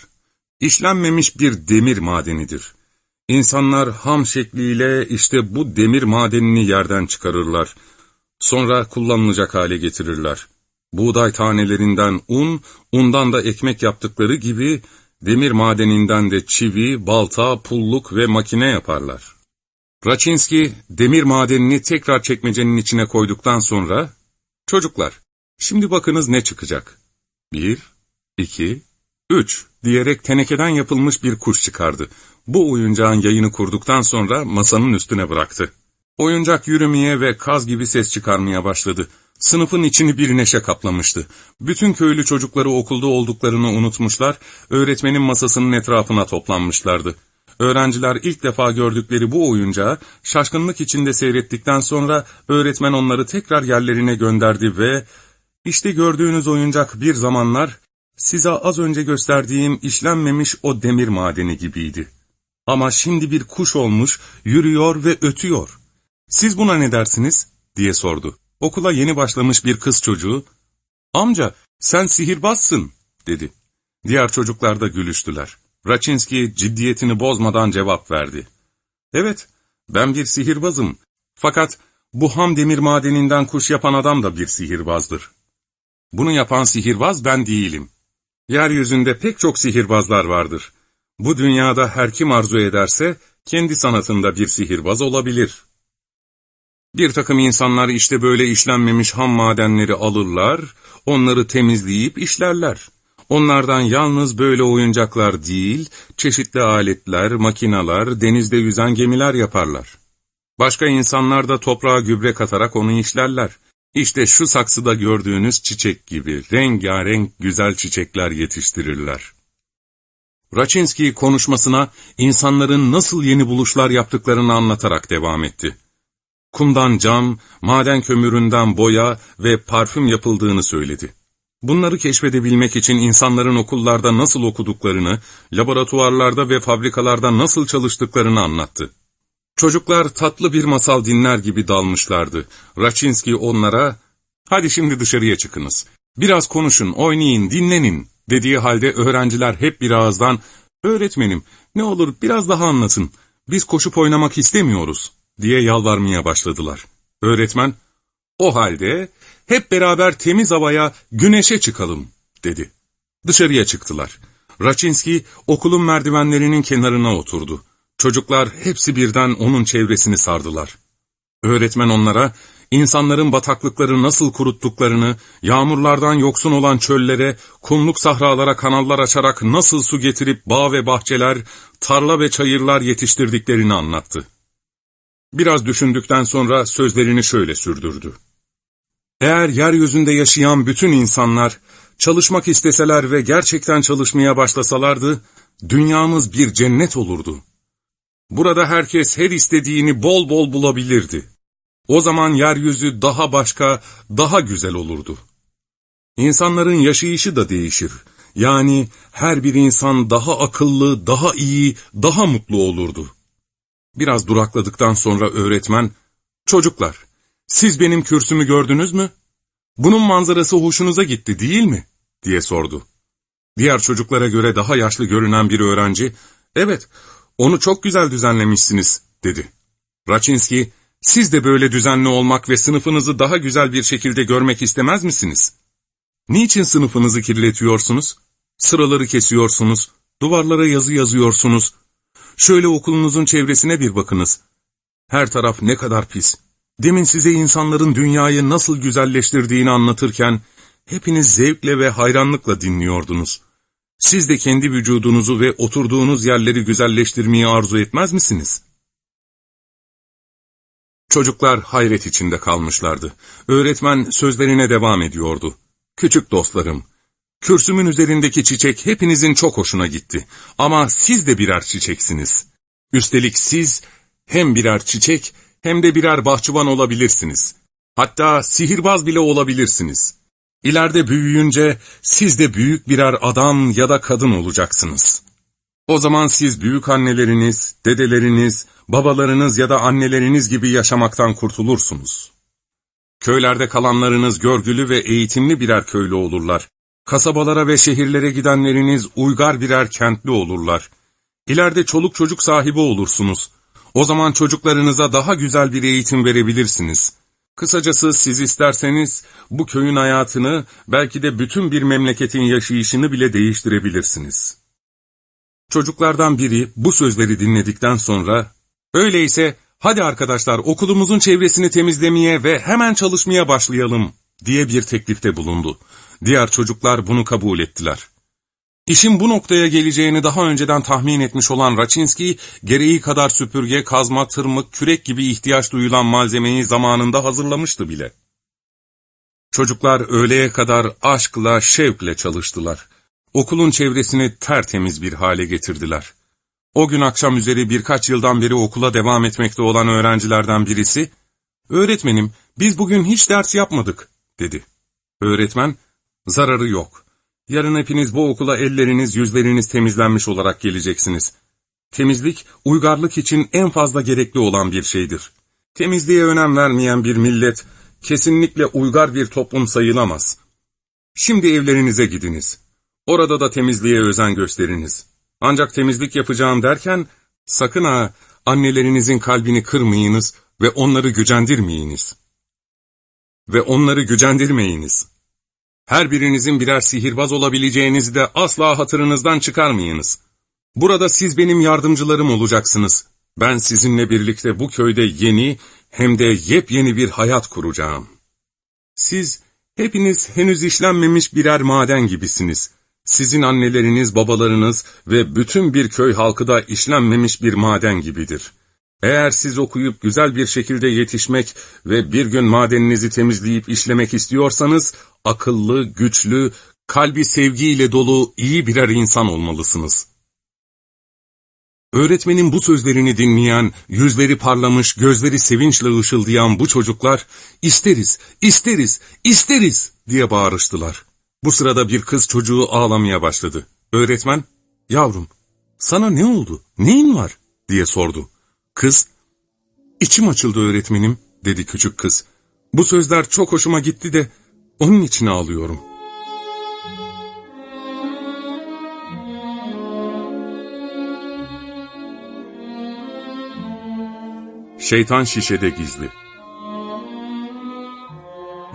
İşlenmemiş bir demir madenidir. İnsanlar ham şekliyle işte bu demir madenini yerden çıkarırlar. Sonra kullanılacak hale getirirler. Buğday tanelerinden un, undan da ekmek yaptıkları gibi demir madeninden de çivi, balta, pulluk ve makine yaparlar. Raçinski demir madenini tekrar çekmecenin içine koyduktan sonra, ''Çocuklar, şimdi bakınız ne çıkacak. Bir, iki, üç.'' diyerek tenekeden yapılmış bir kuş çıkardı. Bu oyuncağın yayını kurduktan sonra masanın üstüne bıraktı. Oyuncak yürümeye ve kaz gibi ses çıkarmaya başladı. Sınıfın içini bir neşe kaplamıştı. Bütün köylü çocukları okulda olduklarını unutmuşlar, öğretmenin masasının etrafına toplanmışlardı. Öğrenciler ilk defa gördükleri bu oyuncağı şaşkınlık içinde seyrettikten sonra öğretmen onları tekrar yerlerine gönderdi ve işte gördüğünüz oyuncak bir zamanlar size az önce gösterdiğim işlenmemiş o demir madeni gibiydi. Ama şimdi bir kuş olmuş, yürüyor ve ötüyor. Siz buna ne dersiniz? diye sordu. Okula yeni başlamış bir kız çocuğu, ''Amca, sen sihirbazsın.'' dedi. Diğer çocuklar da gülüştüler. Raçinski ciddiyetini bozmadan cevap verdi. ''Evet, ben bir sihirbazım. Fakat bu ham demir madeninden kuş yapan adam da bir sihirbazdır. Bunu yapan sihirbaz ben değilim. Yeryüzünde pek çok sihirbazlar vardır. Bu dünyada her kim arzu ederse, kendi sanatında bir sihirbaz olabilir.'' Bir takım insanlar işte böyle işlenmemiş ham madenleri alırlar, onları temizleyip işlerler. Onlardan yalnız böyle oyuncaklar değil, çeşitli aletler, makinalar, denizde yüzen gemiler yaparlar. Başka insanlar da toprağa gübre katarak onu işlerler. İşte şu saksıda gördüğünüz çiçek gibi rengarenk güzel çiçekler yetiştirirler. Raçinski konuşmasına insanların nasıl yeni buluşlar yaptıklarını anlatarak devam etti. Kumdan cam, maden kömüründen boya ve parfüm yapıldığını söyledi. Bunları keşfedebilmek için insanların okullarda nasıl okuduklarını, laboratuvarlarda ve fabrikalarda nasıl çalıştıklarını anlattı. Çocuklar tatlı bir masal dinler gibi dalmışlardı. Raçinski onlara, ''Hadi şimdi dışarıya çıkınız. Biraz konuşun, oynayın, dinlenin.'' dediği halde öğrenciler hep bir ağızdan, ''Öğretmenim, ne olur biraz daha anlatın. Biz koşup oynamak istemiyoruz.'' Diye yalvarmaya başladılar. Öğretmen, ''O halde hep beraber temiz havaya, güneşe çıkalım.'' dedi. Dışarıya çıktılar. Raçinski okulun merdivenlerinin kenarına oturdu. Çocuklar hepsi birden onun çevresini sardılar. Öğretmen onlara, insanların bataklıkları nasıl kuruttuklarını, yağmurlardan yoksun olan çöllere, kumluk sahralara kanallar açarak nasıl su getirip bağ ve bahçeler, tarla ve çayırlar yetiştirdiklerini anlattı. Biraz düşündükten sonra sözlerini şöyle sürdürdü. Eğer yeryüzünde yaşayan bütün insanlar, çalışmak isteseler ve gerçekten çalışmaya başlasalardı, dünyamız bir cennet olurdu. Burada herkes her istediğini bol bol bulabilirdi. O zaman yeryüzü daha başka, daha güzel olurdu. İnsanların yaşayışı da değişir. Yani her bir insan daha akıllı, daha iyi, daha mutlu olurdu. Biraz durakladıktan sonra öğretmen, ''Çocuklar, siz benim kürsümü gördünüz mü? Bunun manzarası hoşunuza gitti değil mi?'' diye sordu. Diğer çocuklara göre daha yaşlı görünen bir öğrenci, ''Evet, onu çok güzel düzenlemişsiniz.'' dedi. Raçinski, ''Siz de böyle düzenli olmak ve sınıfınızı daha güzel bir şekilde görmek istemez misiniz? Niçin sınıfınızı kirletiyorsunuz? Sıraları kesiyorsunuz, duvarlara yazı yazıyorsunuz. Şöyle okulunuzun çevresine bir bakınız. Her taraf ne kadar pis. Demin size insanların dünyayı nasıl güzelleştirdiğini anlatırken, hepiniz zevkle ve hayranlıkla dinliyordunuz. Siz de kendi vücudunuzu ve oturduğunuz yerleri güzelleştirmeyi arzu etmez misiniz? Çocuklar hayret içinde kalmışlardı. Öğretmen sözlerine devam ediyordu. Küçük dostlarım, kürsümün üzerindeki çiçek hepinizin çok hoşuna gitti. Ama siz de birer çiçeksiniz. Üstelik siz hem birer çiçek hem de birer bahçıvan olabilirsiniz. Hatta sihirbaz bile olabilirsiniz. İleride büyüyünce siz de büyük birer adam ya da kadın olacaksınız. O zaman siz büyük anneleriniz, dedeleriniz, babalarınız ya da anneleriniz gibi yaşamaktan kurtulursunuz. Köylerde kalanlarınız görgülü ve eğitimli birer köylü olurlar. Kasabalara ve şehirlere gidenleriniz uygar birer kentli olurlar. İleride çoluk çocuk sahibi olursunuz. O zaman çocuklarınıza daha güzel bir eğitim verebilirsiniz. Kısacası siz isterseniz bu köyün hayatını, belki de bütün bir memleketin yaşayışını bile değiştirebilirsiniz. Çocuklardan biri bu sözleri dinledikten sonra, öyleyse hadi arkadaşlar okulumuzun çevresini temizlemeye ve hemen çalışmaya başlayalım diye bir teklifte bulundu. Diğer çocuklar bunu kabul ettiler. İşin bu noktaya geleceğini daha önceden tahmin etmiş olan Raçinski, gereği kadar süpürge, kazma, tırmık, kürek gibi ihtiyaç duyulan malzemeyi zamanında hazırlamıştı bile. Çocuklar öğleye kadar aşkla, şevkle çalıştılar. Okulun çevresini tertemiz bir hale getirdiler. O gün akşam üzeri birkaç yıldan beri okula devam etmekte olan öğrencilerden birisi, ''Öğretmenim, biz bugün hiç ders yapmadık.'' dedi. Öğretmen, ''Zararı yok. Yarın hepiniz bu okula elleriniz, yüzleriniz temizlenmiş olarak geleceksiniz. Temizlik, uygarlık için en fazla gerekli olan bir şeydir. Temizliğe önem vermeyen bir millet, kesinlikle uygar bir toplum sayılamaz. Şimdi evlerinize gidiniz. Orada da temizliğe özen gösteriniz. Ancak temizlik yapacağım derken, sakın ha annelerinizin kalbini kırmayınız ve onları gücendirmeyiniz. Ve onları gücendirmeyiniz. Her birinizin birer sihirbaz olabileceğinizi de asla hatırınızdan çıkarmayınız. Burada siz benim yardımcılarım olacaksınız. Ben sizinle birlikte bu köyde yeni hem de yepyeni bir hayat kuracağım. Siz hepiniz henüz işlenmemiş birer maden gibisiniz. Sizin anneleriniz, babalarınız ve bütün bir köy halkı da işlenmemiş bir maden gibidir.'' Eğer siz okuyup güzel bir şekilde yetişmek ve bir gün madeninizi temizleyip işlemek istiyorsanız, akıllı, güçlü, kalbi sevgiyle dolu iyi birer insan olmalısınız. Öğretmenin bu sözlerini dinleyen, yüzleri parlamış, gözleri sevinçle ışıldayan bu çocuklar, isteriz, isteriz, isteriz diye bağırıştılar. Bu sırada bir kız çocuğu ağlamaya başladı. Öğretmen, yavrum, sana ne oldu, neyin var diye sordu. Kız, içim açıldı öğretmenim dedi küçük kız. Bu sözler çok hoşuma gitti de onun için ağlıyorum. Şeytan şişede gizli.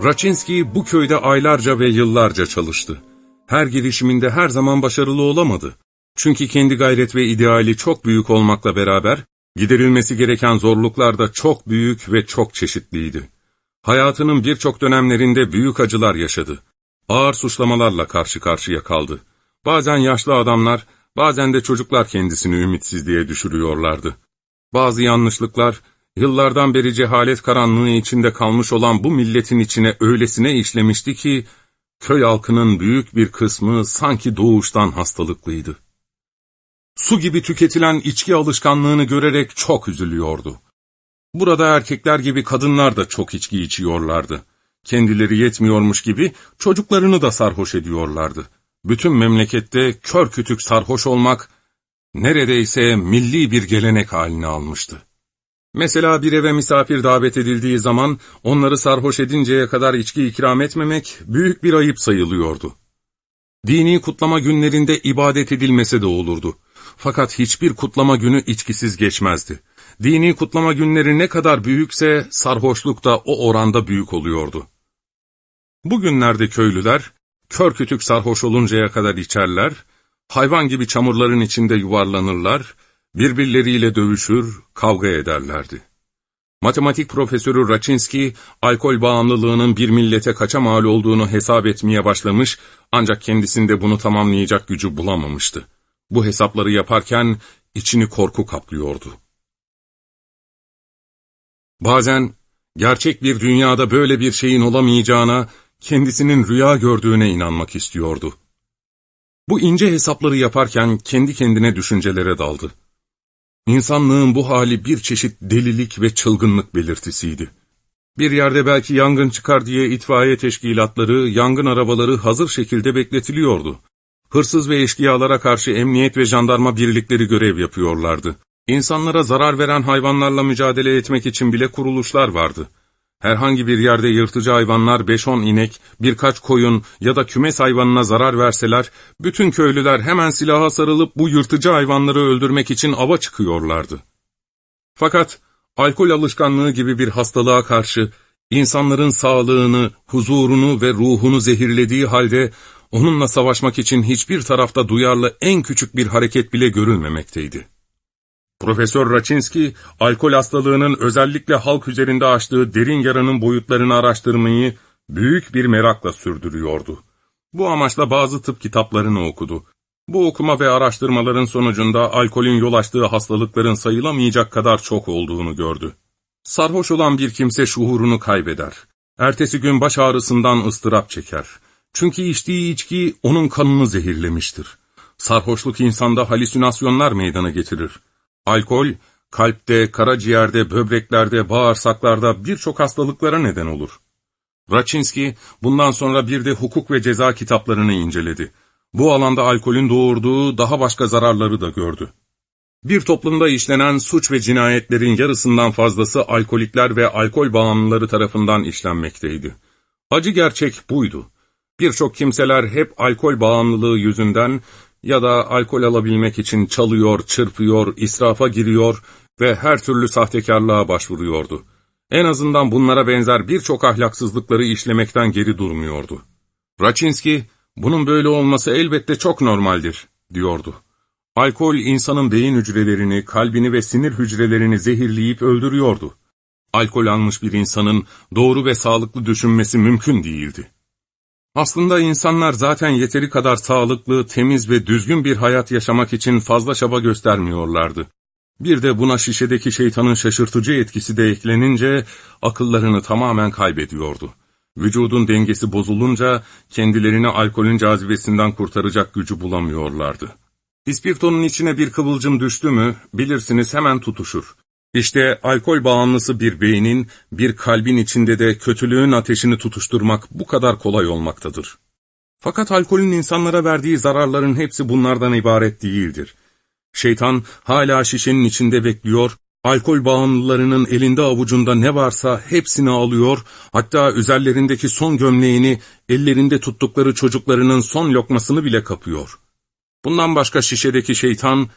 Raçinski bu köyde aylarca ve yıllarca çalıştı. Her girişiminde her zaman başarılı olamadı. Çünkü kendi gayret ve ideali çok büyük olmakla beraber, giderilmesi gereken zorluklar da çok büyük ve çok çeşitliydi. Hayatının birçok dönemlerinde büyük acılar yaşadı. Ağır suçlamalarla karşı karşıya kaldı. Bazen yaşlı adamlar, bazen de çocuklar kendisini ümitsizliğe düşürüyorlardı. Bazı yanlışlıklar, yıllardan beri cehalet karanlığı içinde kalmış olan bu milletin içine öylesine işlemişti ki, köy halkının büyük bir kısmı sanki doğuştan hastalıklıydı. Su gibi tüketilen içki alışkanlığını görerek çok üzülüyordu. Burada erkekler gibi kadınlar da çok içki içiyorlardı. Kendileri yetmiyormuş gibi çocuklarını da sarhoş ediyorlardı. Bütün memlekette kör kütük sarhoş olmak neredeyse milli bir gelenek haline almıştı. Mesela bir eve misafir davet edildiği zaman onları sarhoş edinceye kadar içki ikram etmemek büyük bir ayıp sayılıyordu. Dini kutlama günlerinde ibadet edilmese de olurdu. Fakat hiçbir kutlama günü içkisiz geçmezdi. Dini kutlama günleri ne kadar büyükse sarhoşluk da o oranda büyük oluyordu. Bugünlerde köylüler, kör kütük sarhoş oluncaya kadar içerler, hayvan gibi çamurların içinde yuvarlanırlar, birbirleriyle dövüşür, kavga ederlerdi. Matematik profesörü Raçinski, alkol bağımlılığının bir millete kaça mal olduğunu hesap etmeye başlamış, ancak kendisinde bunu tamamlayacak gücü bulamamıştı. Bu hesapları yaparken içini korku kaplıyordu. Bazen gerçek bir dünyada böyle bir şeyin olamayacağına, kendisinin rüya gördüğüne inanmak istiyordu. Bu ince hesapları yaparken kendi kendine düşüncelere daldı. İnsanlığın bu hali bir çeşit delilik ve çılgınlık belirtisiydi. Bir yerde belki yangın çıkar diye itfaiye teşkilatları, yangın arabaları hazır şekilde bekletiliyordu. Hırsız ve eşkıyalara karşı emniyet ve jandarma birlikleri görev yapıyorlardı. İnsanlara zarar veren hayvanlarla mücadele etmek için bile kuruluşlar vardı. Herhangi bir yerde yırtıcı hayvanlar 5-10 inek, birkaç koyun ya da kümes hayvanına zarar verseler, bütün köylüler hemen silaha sarılıp bu yırtıcı hayvanları öldürmek için ava çıkıyorlardı. Fakat alkol alışkanlığı gibi bir hastalığa karşı, insanların sağlığını, huzurunu ve ruhunu zehirlediği halde, onunla savaşmak için hiçbir tarafta duyarlı en küçük bir hareket bile görülmemekteydi. Profesör Raçinski, alkol hastalığının özellikle halk üzerinde açtığı derin yaranın boyutlarını araştırmayı büyük bir merakla sürdürüyordu. Bu amaçla bazı tıp kitaplarını okudu. Bu okuma ve araştırmaların sonucunda alkolün yol açtığı hastalıkların sayılamayacak kadar çok olduğunu gördü. Sarhoş olan bir kimse şuurunu kaybeder. Ertesi gün baş ağrısından ıstırap çeker. Çünkü içtiği içki onun kanını zehirlemiştir. Sarhoşluk insanda halüsinasyonlar meydana getirir. Alkol, kalpte, karaciğerde, böbreklerde, bağırsaklarda birçok hastalıklara neden olur. Raçinski, bundan sonra bir de hukuk ve ceza kitaplarını inceledi. Bu alanda alkolün doğurduğu daha başka zararları da gördü. Bir toplumda işlenen suç ve cinayetlerin yarısından fazlası alkolikler ve alkol bağımlıları tarafından işlenmekteydi. Acı gerçek buydu. Birçok kimseler hep alkol bağımlılığı yüzünden ya da alkol alabilmek için çalıyor, çırpıyor, israfa giriyor ve her türlü sahtekarlığa başvuruyordu. En azından bunlara benzer birçok ahlaksızlıkları işlemekten geri durmuyordu. Raçinski, bunun böyle olması elbette çok normaldir, diyordu. Alkol insanın beyin hücrelerini, kalbini ve sinir hücrelerini zehirleyip öldürüyordu. Alkol almış bir insanın doğru ve sağlıklı düşünmesi mümkün değildi. Aslında insanlar zaten yeteri kadar sağlıklı, temiz ve düzgün bir hayat yaşamak için fazla çaba göstermiyorlardı. Bir de buna şişedeki şeytanın şaşırtıcı etkisi de eklenince akıllarını tamamen kaybediyordu. Vücudun dengesi bozulunca kendilerini alkolün cazibesinden kurtaracak gücü bulamıyorlardı. İspirtonun içine bir kıvılcım düştü mü, bilirsiniz hemen tutuşur. İşte alkol bağımlısı bir beynin, bir kalbin içinde de kötülüğün ateşini tutuşturmak bu kadar kolay olmaktadır. Fakat alkolün insanlara verdiği zararların hepsi bunlardan ibaret değildir. Şeytan hala şişenin içinde bekliyor, alkol bağımlılarının elinde avucunda ne varsa hepsini alıyor, hatta üzerlerindeki son gömleğini, ellerinde tuttukları çocuklarının son lokmasını bile kapıyor. Bundan başka şişedeki şeytan,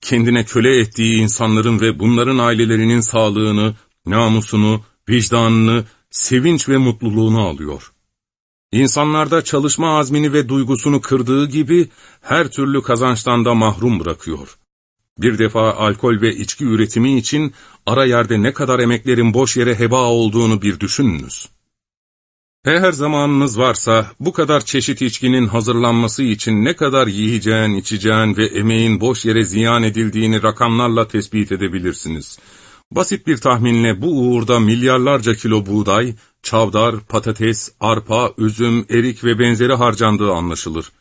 kendine köle ettiği insanların ve bunların ailelerinin sağlığını, namusunu, vicdanını, sevinç ve mutluluğunu alıyor. İnsanlarda çalışma azmini ve duygusunu kırdığı gibi her türlü kazançtan da mahrum bırakıyor. Bir defa alkol ve içki üretimi için ara yerde ne kadar emeklerin boş yere heba olduğunu bir düşününüz. Eğer zamanınız varsa bu kadar çeşit içkinin hazırlanması için ne kadar yiyeceğin, içeceğin ve emeğin boş yere ziyan edildiğini rakamlarla tespit edebilirsiniz. Basit bir tahminle bu uğurda milyarlarca kilo buğday, çavdar, patates, arpa, üzüm, erik ve benzeri harcandığı anlaşılır.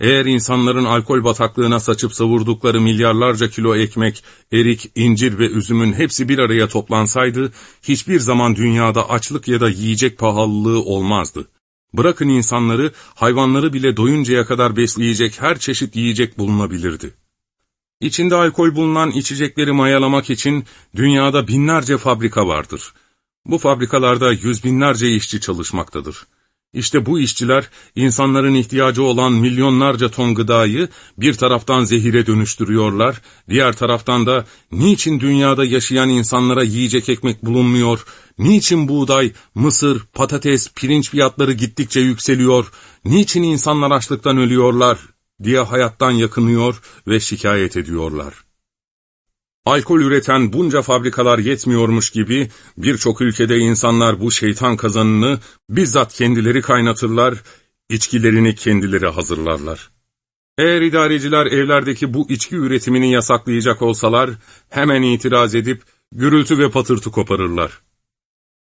Eğer insanların alkol bataklığına saçıp savurdukları milyarlarca kilo ekmek, erik, incir ve üzümün hepsi bir araya toplansaydı, hiçbir zaman dünyada açlık ya da yiyecek pahalılığı olmazdı. Bırakın insanları, hayvanları bile doyuncaya kadar besleyecek her çeşit yiyecek bulunabilirdi. İçinde alkol bulunan içecekleri mayalamak için dünyada binlerce fabrika vardır. Bu fabrikalarda yüz binlerce işçi çalışmaktadır. İşte bu işçiler, insanların ihtiyacı olan milyonlarca ton gıdayı bir taraftan zehire dönüştürüyorlar, diğer taraftan da niçin dünyada yaşayan insanlara yiyecek ekmek bulunmuyor, niçin buğday, mısır, patates, pirinç fiyatları gittikçe yükseliyor, niçin insanlar açlıktan ölüyorlar diye hayattan yakınıyor ve şikayet ediyorlar. Alkol üreten bunca fabrikalar yetmiyormuş gibi birçok ülkede insanlar bu şeytan kazanını bizzat kendileri kaynatırlar, içkilerini kendileri hazırlarlar. Eğer idareciler evlerdeki bu içki üretimini yasaklayacak olsalar hemen itiraz edip gürültü ve patırtı koparırlar.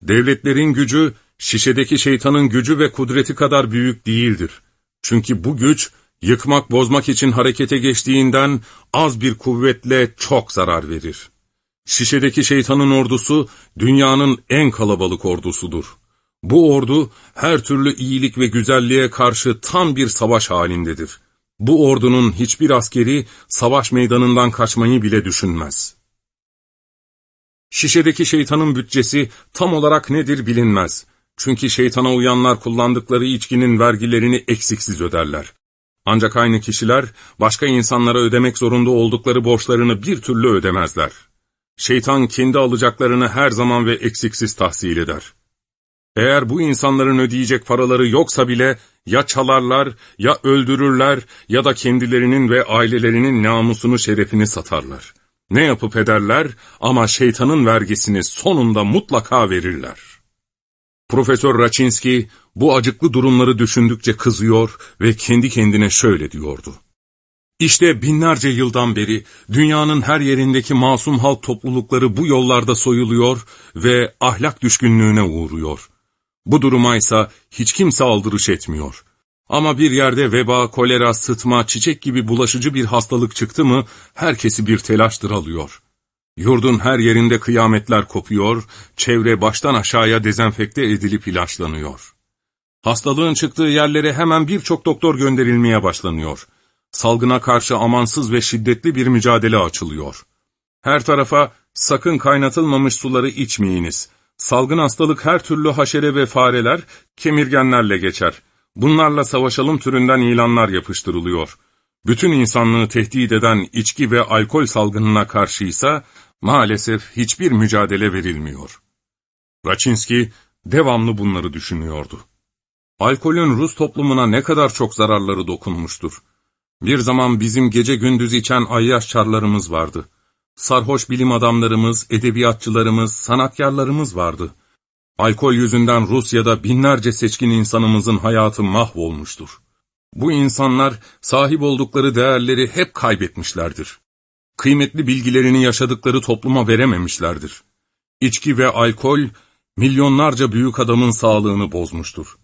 Devletlerin gücü şişedeki şeytanın gücü ve kudreti kadar büyük değildir. Çünkü bu güç yıkmak bozmak için harekete geçtiğinden az bir kuvvetle çok zarar verir. Şişedeki şeytanın ordusu dünyanın en kalabalık ordusudur. Bu ordu her türlü iyilik ve güzelliğe karşı tam bir savaş halindedir. Bu ordunun hiçbir askeri savaş meydanından kaçmayı bile düşünmez. Şişedeki şeytanın bütçesi tam olarak nedir bilinmez. Çünkü şeytana uyanlar kullandıkları içkinin vergilerini eksiksiz öderler. Ancak aynı kişiler başka insanlara ödemek zorunda oldukları borçlarını bir türlü ödemezler. Şeytan kendi alacaklarını her zaman ve eksiksiz tahsil eder. Eğer bu insanların ödeyecek paraları yoksa bile ya çalarlar, ya öldürürler ya da kendilerinin ve ailelerinin namusunu şerefini satarlar. Ne yapıp ederler ama şeytanın vergisini sonunda mutlaka verirler. Profesör Raczynski bu acıklı durumları düşündükçe kızıyor ve kendi kendine şöyle diyordu. İşte binlerce yıldan beri dünyanın her yerindeki masum halk toplulukları bu yollarda soyuluyor ve ahlak düşkünlüğüne uğruyor. Bu duruma ise hiç kimse aldırış etmiyor. Ama bir yerde veba, kolera, sıtma, çiçek gibi bulaşıcı bir hastalık çıktı mı herkesi bir telaştır alıyor. Yurdun her yerinde kıyametler kopuyor, çevre baştan aşağıya dezenfekte edilip ilaçlanıyor. Hastalığın çıktığı yerlere hemen birçok doktor gönderilmeye başlanıyor. Salgına karşı amansız ve şiddetli bir mücadele açılıyor. Her tarafa sakın kaynatılmamış suları içmeyiniz. Salgın hastalık her türlü haşere ve fareler, kemirgenlerle geçer. Bunlarla savaşalım türünden ilanlar yapıştırılıyor. Bütün insanlığı tehdit eden içki ve alkol salgınına karşıysa maalesef hiçbir mücadele verilmiyor. Raçinski devamlı bunları düşünüyordu. Alkolün Rus toplumuna ne kadar çok zararları dokunmuştur. Bir zaman bizim gece gündüz içen ayyaş çarlarımız vardı. Sarhoş bilim adamlarımız, edebiyatçılarımız, sanatkarlarımız vardı. Alkol yüzünden Rusya'da binlerce seçkin insanımızın hayatı mahvolmuştur. Bu insanlar sahip oldukları değerleri hep kaybetmişlerdir. Kıymetli bilgilerini yaşadıkları topluma verememişlerdir. İçki ve alkol milyonlarca büyük adamın sağlığını bozmuştur.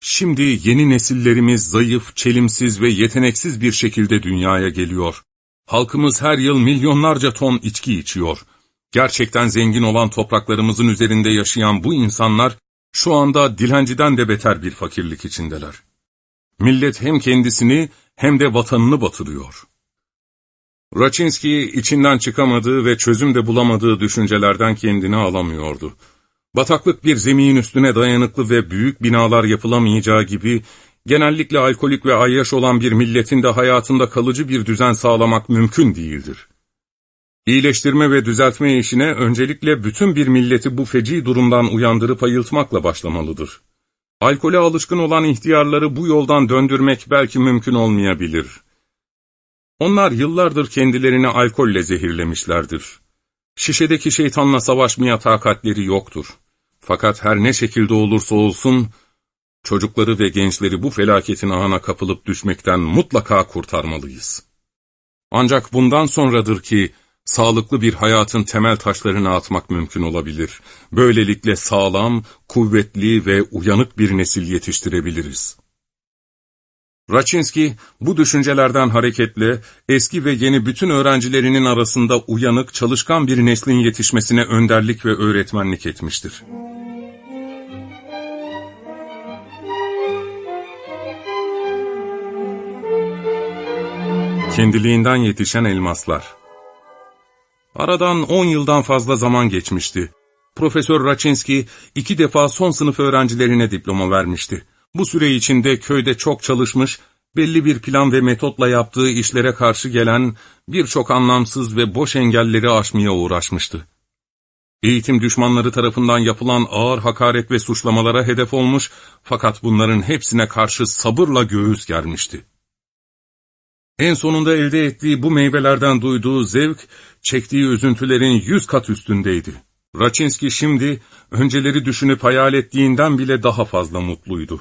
Şimdi yeni nesillerimiz zayıf, çelimsiz ve yeteneksiz bir şekilde dünyaya geliyor. Halkımız her yıl milyonlarca ton içki içiyor. Gerçekten zengin olan topraklarımızın üzerinde yaşayan bu insanlar, şu anda dilenciden de beter bir fakirlik içindeler. Millet hem kendisini hem de vatanını batırıyor. Raçinski içinden çıkamadığı ve çözüm de bulamadığı düşüncelerden kendini alamıyordu. Bataklık bir zeminin üstüne dayanıklı ve büyük binalar yapılamayacağı gibi, genellikle alkolik ve ayyaş olan bir milletin de hayatında kalıcı bir düzen sağlamak mümkün değildir. İyileştirme ve düzeltme işine öncelikle bütün bir milleti bu feci durumdan uyandırıp ayıltmakla başlamalıdır. Alkole alışkın olan ihtiyarları bu yoldan döndürmek belki mümkün olmayabilir. Onlar yıllardır kendilerini alkolle zehirlemişlerdir. Şişedeki şeytanla savaşmaya takatleri yoktur. Fakat her ne şekilde olursa olsun, çocukları ve gençleri bu felaketin ağına kapılıp düşmekten mutlaka kurtarmalıyız. Ancak bundan sonradır ki, sağlıklı bir hayatın temel taşlarını atmak mümkün olabilir. Böylelikle sağlam, kuvvetli ve uyanık bir nesil yetiştirebiliriz. Raçinski, bu düşüncelerden hareketle eski ve yeni bütün öğrencilerinin arasında uyanık, çalışkan bir neslin yetişmesine önderlik ve öğretmenlik etmiştir. Kendiliğinden yetişen elmaslar Aradan on yıldan fazla zaman geçmişti. Profesör Raçinski iki defa son sınıf öğrencilerine diploma vermişti. Bu süre içinde köyde çok çalışmış, belli bir plan ve metotla yaptığı işlere karşı gelen birçok anlamsız ve boş engelleri aşmaya uğraşmıştı. Eğitim düşmanları tarafından yapılan ağır hakaret ve suçlamalara hedef olmuş fakat bunların hepsine karşı sabırla göğüs germişti. En sonunda elde ettiği bu meyvelerden duyduğu zevk, çektiği üzüntülerin yüz kat üstündeydi. Raçinski şimdi, önceleri düşünüp hayal ettiğinden bile daha fazla mutluydu.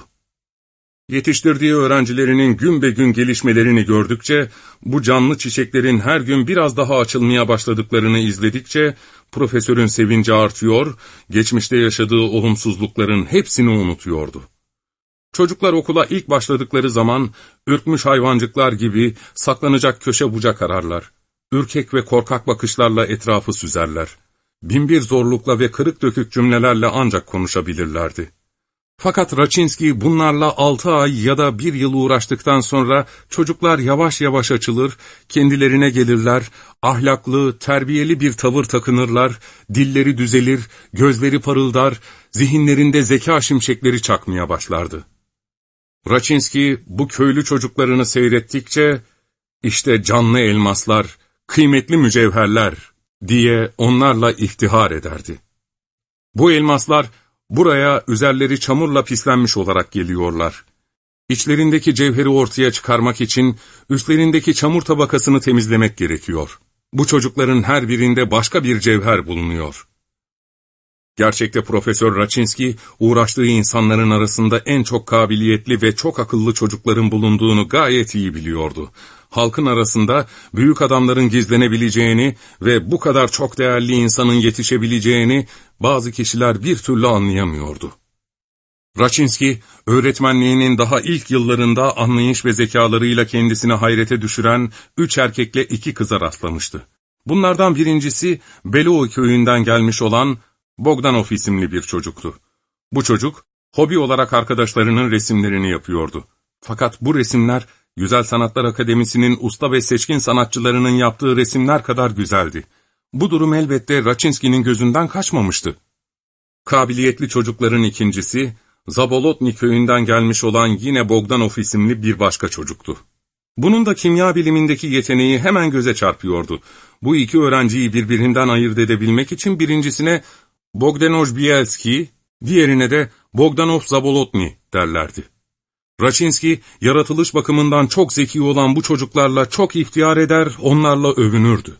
Yetiştirdiği öğrencilerinin gün be gün gelişmelerini gördükçe, bu canlı çiçeklerin her gün biraz daha açılmaya başladıklarını izledikçe, profesörün sevinci artıyor, geçmişte yaşadığı olumsuzlukların hepsini unutuyordu. Çocuklar okula ilk başladıkları zaman, ürkmüş hayvancıklar gibi saklanacak köşe bucak ararlar. Ürkek ve korkak bakışlarla etrafı süzerler. Binbir zorlukla ve kırık dökük cümlelerle ancak konuşabilirlerdi. Fakat Raçinski bunlarla altı ay ya da bir yıl uğraştıktan sonra çocuklar yavaş yavaş açılır, kendilerine gelirler, ahlaklı, terbiyeli bir tavır takınırlar, dilleri düzelir, gözleri parıldar, zihinlerinde zeka şimşekleri çakmaya başlardı. Raçinski bu köylü çocuklarını seyrettikçe, işte canlı elmaslar, kıymetli mücevherler diye onlarla iftihar ederdi. Bu elmaslar, Buraya üzerleri çamurla pislenmiş olarak geliyorlar. İçlerindeki cevheri ortaya çıkarmak için üstlerindeki çamur tabakasını temizlemek gerekiyor. Bu çocukların her birinde başka bir cevher bulunuyor. Gerçekte Profesör Raçinski, uğraştığı insanların arasında en çok kabiliyetli ve çok akıllı çocukların bulunduğunu gayet iyi biliyordu halkın arasında büyük adamların gizlenebileceğini ve bu kadar çok değerli insanın yetişebileceğini bazı kişiler bir türlü anlayamıyordu. Raçinski, öğretmenliğinin daha ilk yıllarında anlayış ve zekalarıyla kendisini hayrete düşüren üç erkekle iki kıza rastlamıştı. Bunlardan birincisi Belou köyünden gelmiş olan Bogdanov isimli bir çocuktu. Bu çocuk, hobi olarak arkadaşlarının resimlerini yapıyordu. Fakat bu resimler Güzel Sanatlar Akademisi'nin usta ve seçkin sanatçılarının yaptığı resimler kadar güzeldi. Bu durum elbette Raçinski'nin gözünden kaçmamıştı. Kabiliyetli çocukların ikincisi, Zabolotni köyünden gelmiş olan yine Bogdanov isimli bir başka çocuktu. Bunun da kimya bilimindeki yeteneği hemen göze çarpıyordu. Bu iki öğrenciyi birbirinden ayırt edebilmek için birincisine Bogdanoj Bielski, diğerine de Bogdanov Zabolotni derlerdi. Raçinski, yaratılış bakımından çok zeki olan bu çocuklarla çok ihtiyar eder, onlarla övünürdü.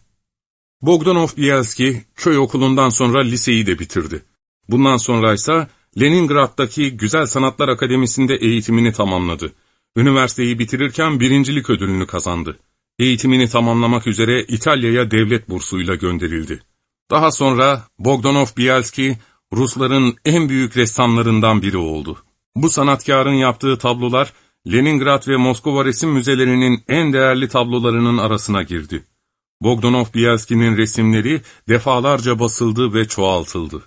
Bogdanov Bielski, köy okulundan sonra liseyi de bitirdi. Bundan sonra ise Leningrad'daki Güzel Sanatlar Akademisi'nde eğitimini tamamladı. Üniversiteyi bitirirken birincilik ödülünü kazandı. Eğitimini tamamlamak üzere İtalya'ya devlet bursuyla gönderildi. Daha sonra Bogdanov Bielski, Rusların en büyük ressamlarından biri oldu. Bu sanatkarın yaptığı tablolar, Leningrad ve Moskova resim müzelerinin en değerli tablolarının arasına girdi. Bogdanov Bielski'nin resimleri defalarca basıldı ve çoğaltıldı.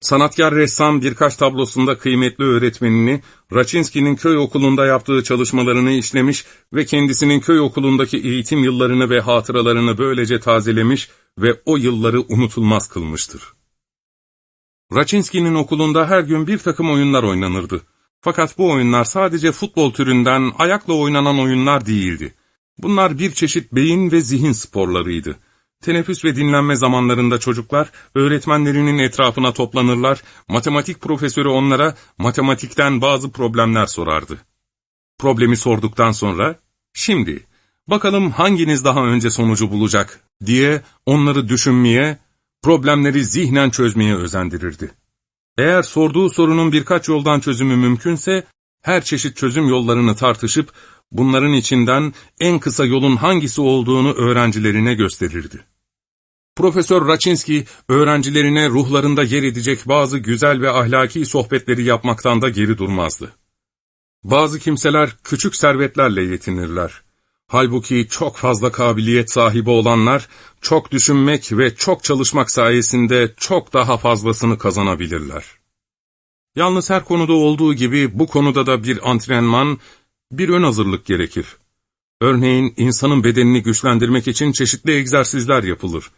Sanatkar ressam birkaç tablosunda kıymetli öğretmenini, Raçinski'nin köy okulunda yaptığı çalışmalarını işlemiş ve kendisinin köy okulundaki eğitim yıllarını ve hatıralarını böylece tazelemiş ve o yılları unutulmaz kılmıştır. Raçinski'nin okulunda her gün bir takım oyunlar oynanırdı. Fakat bu oyunlar sadece futbol türünden ayakla oynanan oyunlar değildi. Bunlar bir çeşit beyin ve zihin sporlarıydı. Teneffüs ve dinlenme zamanlarında çocuklar öğretmenlerinin etrafına toplanırlar, matematik profesörü onlara matematikten bazı problemler sorardı. Problemi sorduktan sonra, şimdi bakalım hanginiz daha önce sonucu bulacak diye onları düşünmeye, problemleri zihnen çözmeye özendirirdi. Eğer sorduğu sorunun birkaç yoldan çözümü mümkünse, her çeşit çözüm yollarını tartışıp, bunların içinden en kısa yolun hangisi olduğunu öğrencilerine gösterirdi. Profesör Raçinski, öğrencilerine ruhlarında yer edecek bazı güzel ve ahlaki sohbetleri yapmaktan da geri durmazdı. Bazı kimseler küçük servetlerle yetinirler. Halbuki çok fazla kabiliyet sahibi olanlar, çok düşünmek ve çok çalışmak sayesinde çok daha fazlasını kazanabilirler. Yalnız her konuda olduğu gibi bu konuda da bir antrenman, bir ön hazırlık gerekir. Örneğin insanın bedenini güçlendirmek için çeşitli egzersizler yapılır.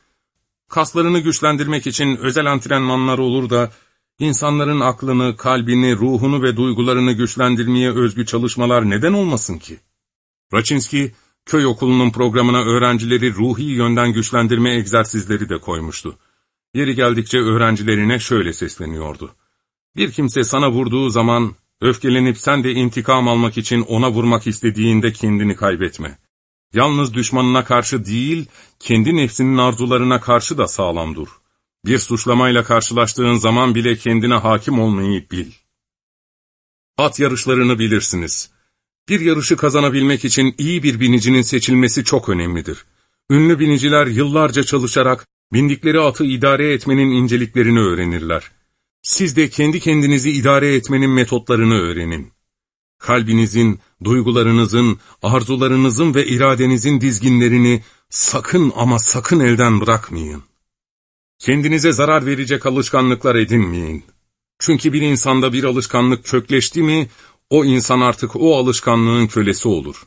Kaslarını güçlendirmek için özel antrenmanlar olur da, insanların aklını, kalbini, ruhunu ve duygularını güçlendirmeye özgü çalışmalar neden olmasın ki? Raçinski, köy okulunun programına öğrencileri ruhi yönden güçlendirme egzersizleri de koymuştu. Yeri geldikçe öğrencilerine şöyle sesleniyordu. Bir kimse sana vurduğu zaman, öfkelenip sen de intikam almak için ona vurmak istediğinde kendini kaybetme. Yalnız düşmanına karşı değil, kendi nefsinin arzularına karşı da sağlam dur. Bir suçlamayla karşılaştığın zaman bile kendine hakim olmayı bil. At yarışlarını bilirsiniz. Bir yarışı kazanabilmek için iyi bir binicinin seçilmesi çok önemlidir. Ünlü biniciler yıllarca çalışarak bindikleri atı idare etmenin inceliklerini öğrenirler. Siz de kendi kendinizi idare etmenin metotlarını öğrenin. Kalbinizin, duygularınızın, arzularınızın ve iradenizin dizginlerini sakın ama sakın elden bırakmayın. Kendinize zarar verecek alışkanlıklar edinmeyin. Çünkü bir insanda bir alışkanlık kökleşti mi, o insan artık o alışkanlığın kölesi olur.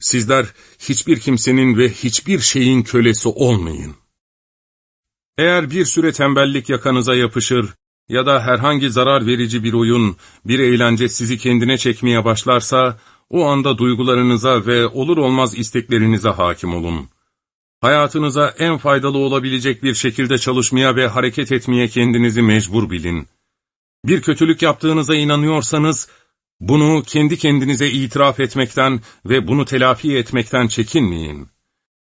Sizler hiçbir kimsenin ve hiçbir şeyin kölesi olmayın. Eğer bir süre tembellik yakanıza yapışır ya da herhangi zarar verici bir oyun, bir eğlence sizi kendine çekmeye başlarsa, o anda duygularınıza ve olur olmaz isteklerinize hakim olun. Hayatınıza en faydalı olabilecek bir şekilde çalışmaya ve hareket etmeye kendinizi mecbur bilin. Bir kötülük yaptığınıza inanıyorsanız, bunu kendi kendinize itiraf etmekten ve bunu telafi etmekten çekinmeyin.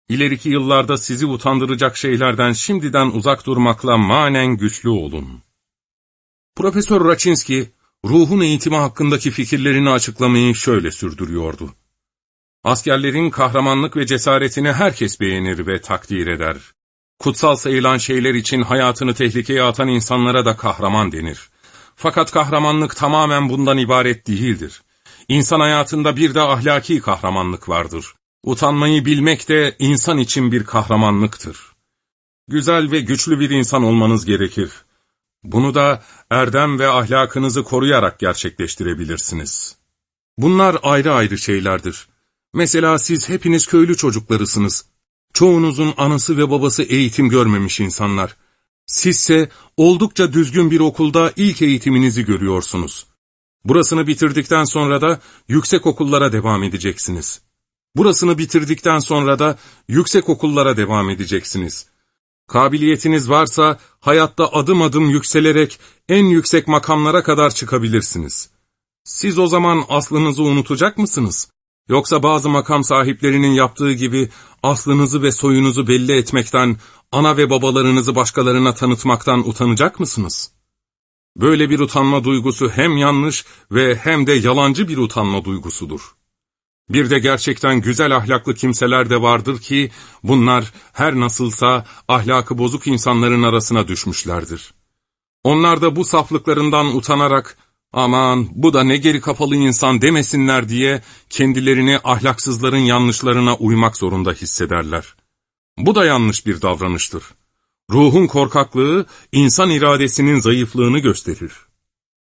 İleriki yıllarda sizi utandıracak şeylerden şimdiden uzak durmakla manen güçlü olun. Profesör Raçinski, ruhun eğitimi hakkındaki fikirlerini açıklamayı şöyle sürdürüyordu. Askerlerin kahramanlık ve cesaretini herkes beğenir ve takdir eder. Kutsal sayılan şeyler için hayatını tehlikeye atan insanlara da kahraman denir. Fakat kahramanlık tamamen bundan ibaret değildir. İnsan hayatında bir de ahlaki kahramanlık vardır. Utanmayı bilmek de insan için bir kahramanlıktır. Güzel ve güçlü bir insan olmanız gerekir. Bunu da erdem ve ahlakınızı koruyarak gerçekleştirebilirsiniz. Bunlar ayrı ayrı şeylerdir. Mesela siz hepiniz köylü çocuklarısınız. Çoğunuzun anası ve babası eğitim görmemiş insanlar. Sizse oldukça düzgün bir okulda ilk eğitiminizi görüyorsunuz. Burasını bitirdikten sonra da yüksek okullara devam edeceksiniz. Burasını bitirdikten sonra da yüksek okullara devam edeceksiniz. Kabiliyetiniz varsa hayatta adım adım yükselerek en yüksek makamlara kadar çıkabilirsiniz. Siz o zaman aslınızı unutacak mısınız? Yoksa bazı makam sahiplerinin yaptığı gibi aslınızı ve soyunuzu belli etmekten, ana ve babalarınızı başkalarına tanıtmaktan utanacak mısınız? Böyle bir utanma duygusu hem yanlış ve hem de yalancı bir utanma duygusudur. Bir de gerçekten güzel ahlaklı kimseler de vardır ki, bunlar her nasılsa ahlakı bozuk insanların arasına düşmüşlerdir. Onlar da bu saflıklarından utanarak, aman bu da ne geri kafalı insan demesinler diye kendilerini ahlaksızların yanlışlarına uymak zorunda hissederler. Bu da yanlış bir davranıştır. Ruhun korkaklığı, insan iradesinin zayıflığını gösterir.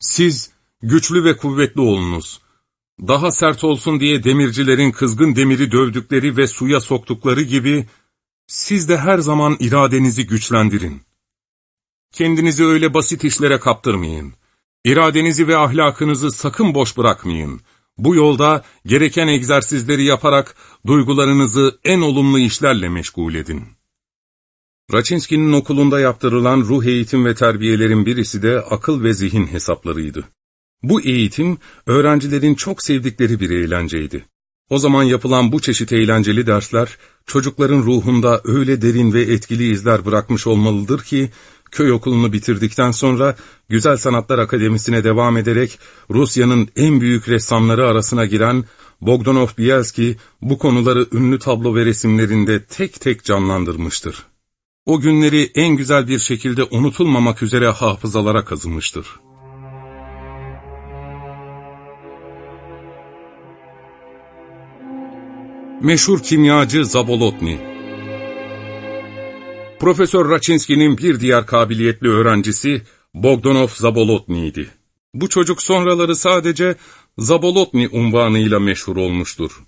Siz, güçlü ve kuvvetli olunuz. Daha sert olsun diye demircilerin kızgın demiri dövdükleri ve suya soktukları gibi, siz de her zaman iradenizi güçlendirin. Kendinizi öyle basit işlere kaptırmayın. İradenizi ve ahlakınızı sakın boş bırakmayın. Bu yolda gereken egzersizleri yaparak duygularınızı en olumlu işlerle meşgul edin. Raçinski'nin okulunda yaptırılan ruh eğitim ve terbiyelerin birisi de akıl ve zihin hesaplarıydı. Bu eğitim, öğrencilerin çok sevdikleri bir eğlenceydi. O zaman yapılan bu çeşit eğlenceli dersler, çocukların ruhunda öyle derin ve etkili izler bırakmış olmalıdır ki, köy okulunu bitirdikten sonra Güzel Sanatlar Akademisi'ne devam ederek Rusya'nın en büyük ressamları arasına giren Bogdanov Bielski bu konuları ünlü tablo ve resimlerinde tek tek canlandırmıştır. O günleri en güzel bir şekilde unutulmamak üzere hafızalara kazınmıştır. Meşhur kimyacı Zabolotny Profesör Raçinski'nin bir diğer kabiliyetli öğrencisi Bogdanov Zabolotny'ydi. Bu çocuk sonraları sadece Zabolotny unvanıyla meşhur olmuştur.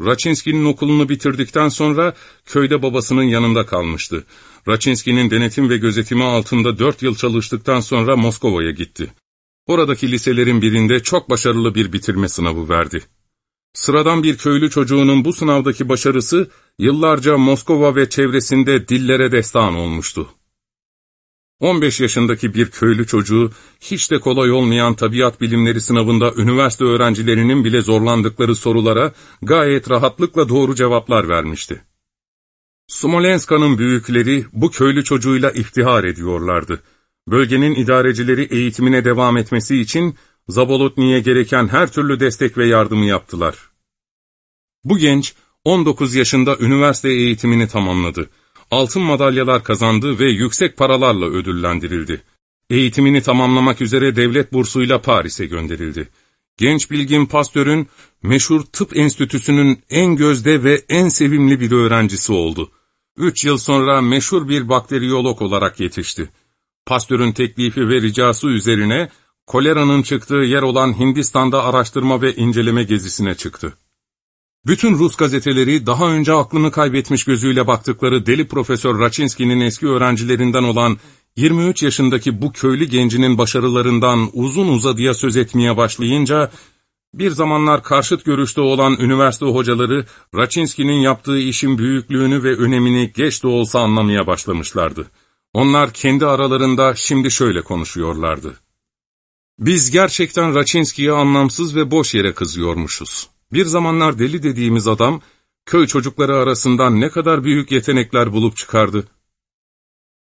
Raçinski'nin okulunu bitirdikten sonra köyde babasının yanında kalmıştı. Raçinski'nin denetim ve gözetimi altında dört yıl çalıştıktan sonra Moskova'ya gitti. Oradaki liselerin birinde çok başarılı bir bitirme sınavı verdi. Sıradan bir köylü çocuğunun bu sınavdaki başarısı, yıllarca Moskova ve çevresinde dillere destan olmuştu. 15 yaşındaki bir köylü çocuğu, hiç de kolay olmayan tabiat bilimleri sınavında üniversite öğrencilerinin bile zorlandıkları sorulara gayet rahatlıkla doğru cevaplar vermişti. Smolenska'nın büyükleri bu köylü çocuğuyla iftihar ediyorlardı. Bölgenin idarecileri eğitimine devam etmesi için Zabolotni'ye gereken her türlü destek ve yardımı yaptılar. Bu genç, 19 yaşında üniversite eğitimini tamamladı. Altın madalyalar kazandı ve yüksek paralarla ödüllendirildi. Eğitimini tamamlamak üzere devlet bursuyla Paris'e gönderildi. Genç bilgin Pasteur'ün meşhur tıp enstitüsünün en gözde ve en sevimli bir öğrencisi oldu. Üç yıl sonra meşhur bir bakteriyolog olarak yetişti. Pasteur'ün teklifi ve ricası üzerine koleranın çıktığı yer olan Hindistan'da araştırma ve inceleme gezisine çıktı. Bütün Rus gazeteleri daha önce aklını kaybetmiş gözüyle baktıkları deli Profesör Raçinski'nin eski öğrencilerinden olan 23 yaşındaki bu köylü gencinin başarılarından uzun uzadıya söz etmeye başlayınca, bir zamanlar karşıt görüşte olan üniversite hocaları, Raçinski'nin yaptığı işin büyüklüğünü ve önemini geç de olsa anlamaya başlamışlardı. Onlar kendi aralarında şimdi şöyle konuşuyorlardı. Biz gerçekten Raçinski'ye anlamsız ve boş yere kızıyormuşuz. Bir zamanlar deli dediğimiz adam, köy çocukları arasından ne kadar büyük yetenekler bulup çıkardı.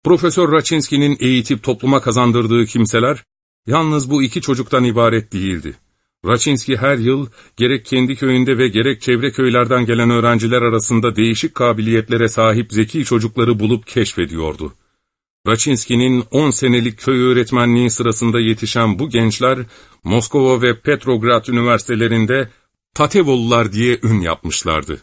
Profesör Raçinski'nin eğitip topluma kazandırdığı kimseler, yalnız bu iki çocuktan ibaret değildi. Raçinski her yıl gerek kendi köyünde ve gerek çevre köylerden gelen öğrenciler arasında değişik kabiliyetlere sahip zeki çocukları bulup keşfediyordu. Raçinski'nin 10 senelik köy öğretmenliği sırasında yetişen bu gençler, Moskova ve Petrograd üniversitelerinde Tatevolular diye ün yapmışlardı.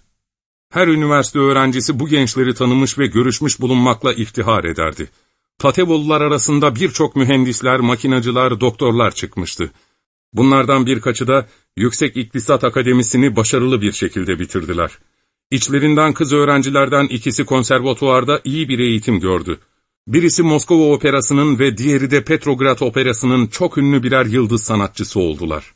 Her üniversite öğrencisi bu gençleri tanımış ve görüşmüş bulunmakla iftihar ederdi. Tatevolular arasında birçok mühendisler, makinacılar, doktorlar çıkmıştı. Bunlardan birkaçı da Yüksek İktisat Akademisi'ni başarılı bir şekilde bitirdiler. İçlerinden kız öğrencilerden ikisi konservatuvarda iyi bir eğitim gördü. Birisi Moskova Operası'nın ve diğeri de Petrograd Operası'nın çok ünlü birer yıldız sanatçısı oldular.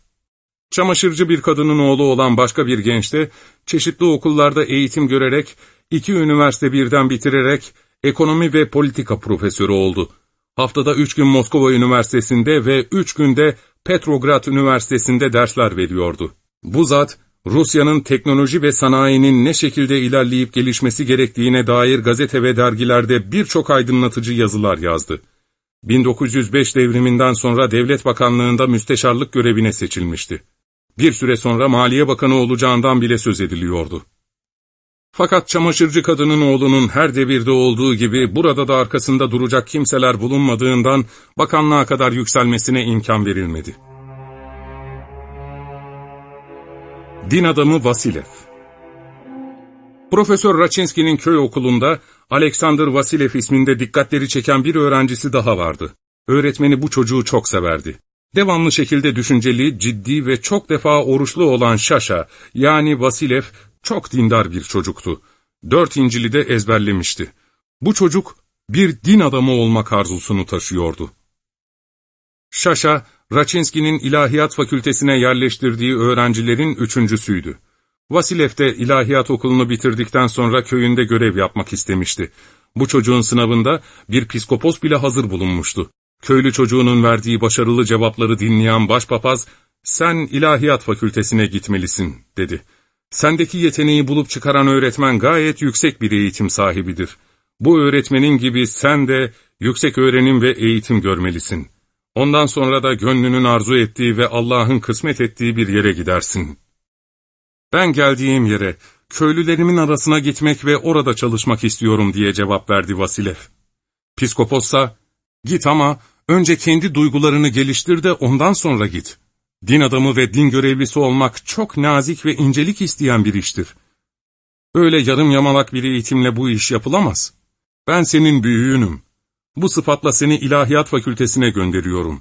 Çamaşırcı bir kadının oğlu olan başka bir genç de, çeşitli okullarda eğitim görerek, iki üniversite birden bitirerek, ekonomi ve politika profesörü oldu. Haftada üç gün Moskova Üniversitesi'nde ve üç günde Petrograd Üniversitesi'nde dersler veriyordu. Bu zat, Rusya'nın teknoloji ve sanayinin ne şekilde ilerleyip gelişmesi gerektiğine dair gazete ve dergilerde birçok aydınlatıcı yazılar yazdı. 1905 devriminden sonra Devlet Bakanlığı'nda müsteşarlık görevine seçilmişti. Bir süre sonra Maliye Bakanı olacağından bile söz ediliyordu. Fakat çamaşırcı kadının oğlunun her devirde olduğu gibi burada da arkasında duracak kimseler bulunmadığından bakanlığa kadar yükselmesine imkan verilmedi. Din adamı Vasilev Profesör Raçinski'nin köy okulunda Alexander Vasilev isminde dikkatleri çeken bir öğrencisi daha vardı. Öğretmeni bu çocuğu çok severdi. Devamlı şekilde düşünceli, ciddi ve çok defa oruçlu olan Şaşa, yani Vasilev, çok dindar bir çocuktu. Dört İncil'i de ezberlemişti. Bu çocuk bir din adamı olmak arzusunu taşıyordu. Şaşa, Raçinski'nin ilahiyat fakültesine yerleştirdiği öğrencilerin üçüncüsüydü. Vasilev de ilahiyat okulunu bitirdikten sonra köyünde görev yapmak istemişti. Bu çocuğun sınavında bir piskopos bile hazır bulunmuştu. Köylü çocuğunun verdiği başarılı cevapları dinleyen başpapaz, ''Sen ilahiyat fakültesine gitmelisin.'' dedi. ''Sendeki yeteneği bulup çıkaran öğretmen gayet yüksek bir eğitim sahibidir. Bu öğretmenin gibi sen de yüksek öğrenim ve eğitim görmelisin. Ondan sonra da gönlünün arzu ettiği ve Allah'ın kısmet ettiği bir yere gidersin.'' Ben geldiğim yere, köylülerimin arasına gitmek ve orada çalışmak istiyorum diye cevap verdi Vasilev. Piskopossa, git ama önce kendi duygularını geliştir de ondan sonra git. Din adamı ve din görevlisi olmak çok nazik ve incelik isteyen bir iştir. Öyle yarım yamalak bir eğitimle bu iş yapılamaz. Ben senin büyüğünüm. Bu sıfatla seni ilahiyat fakültesine gönderiyorum.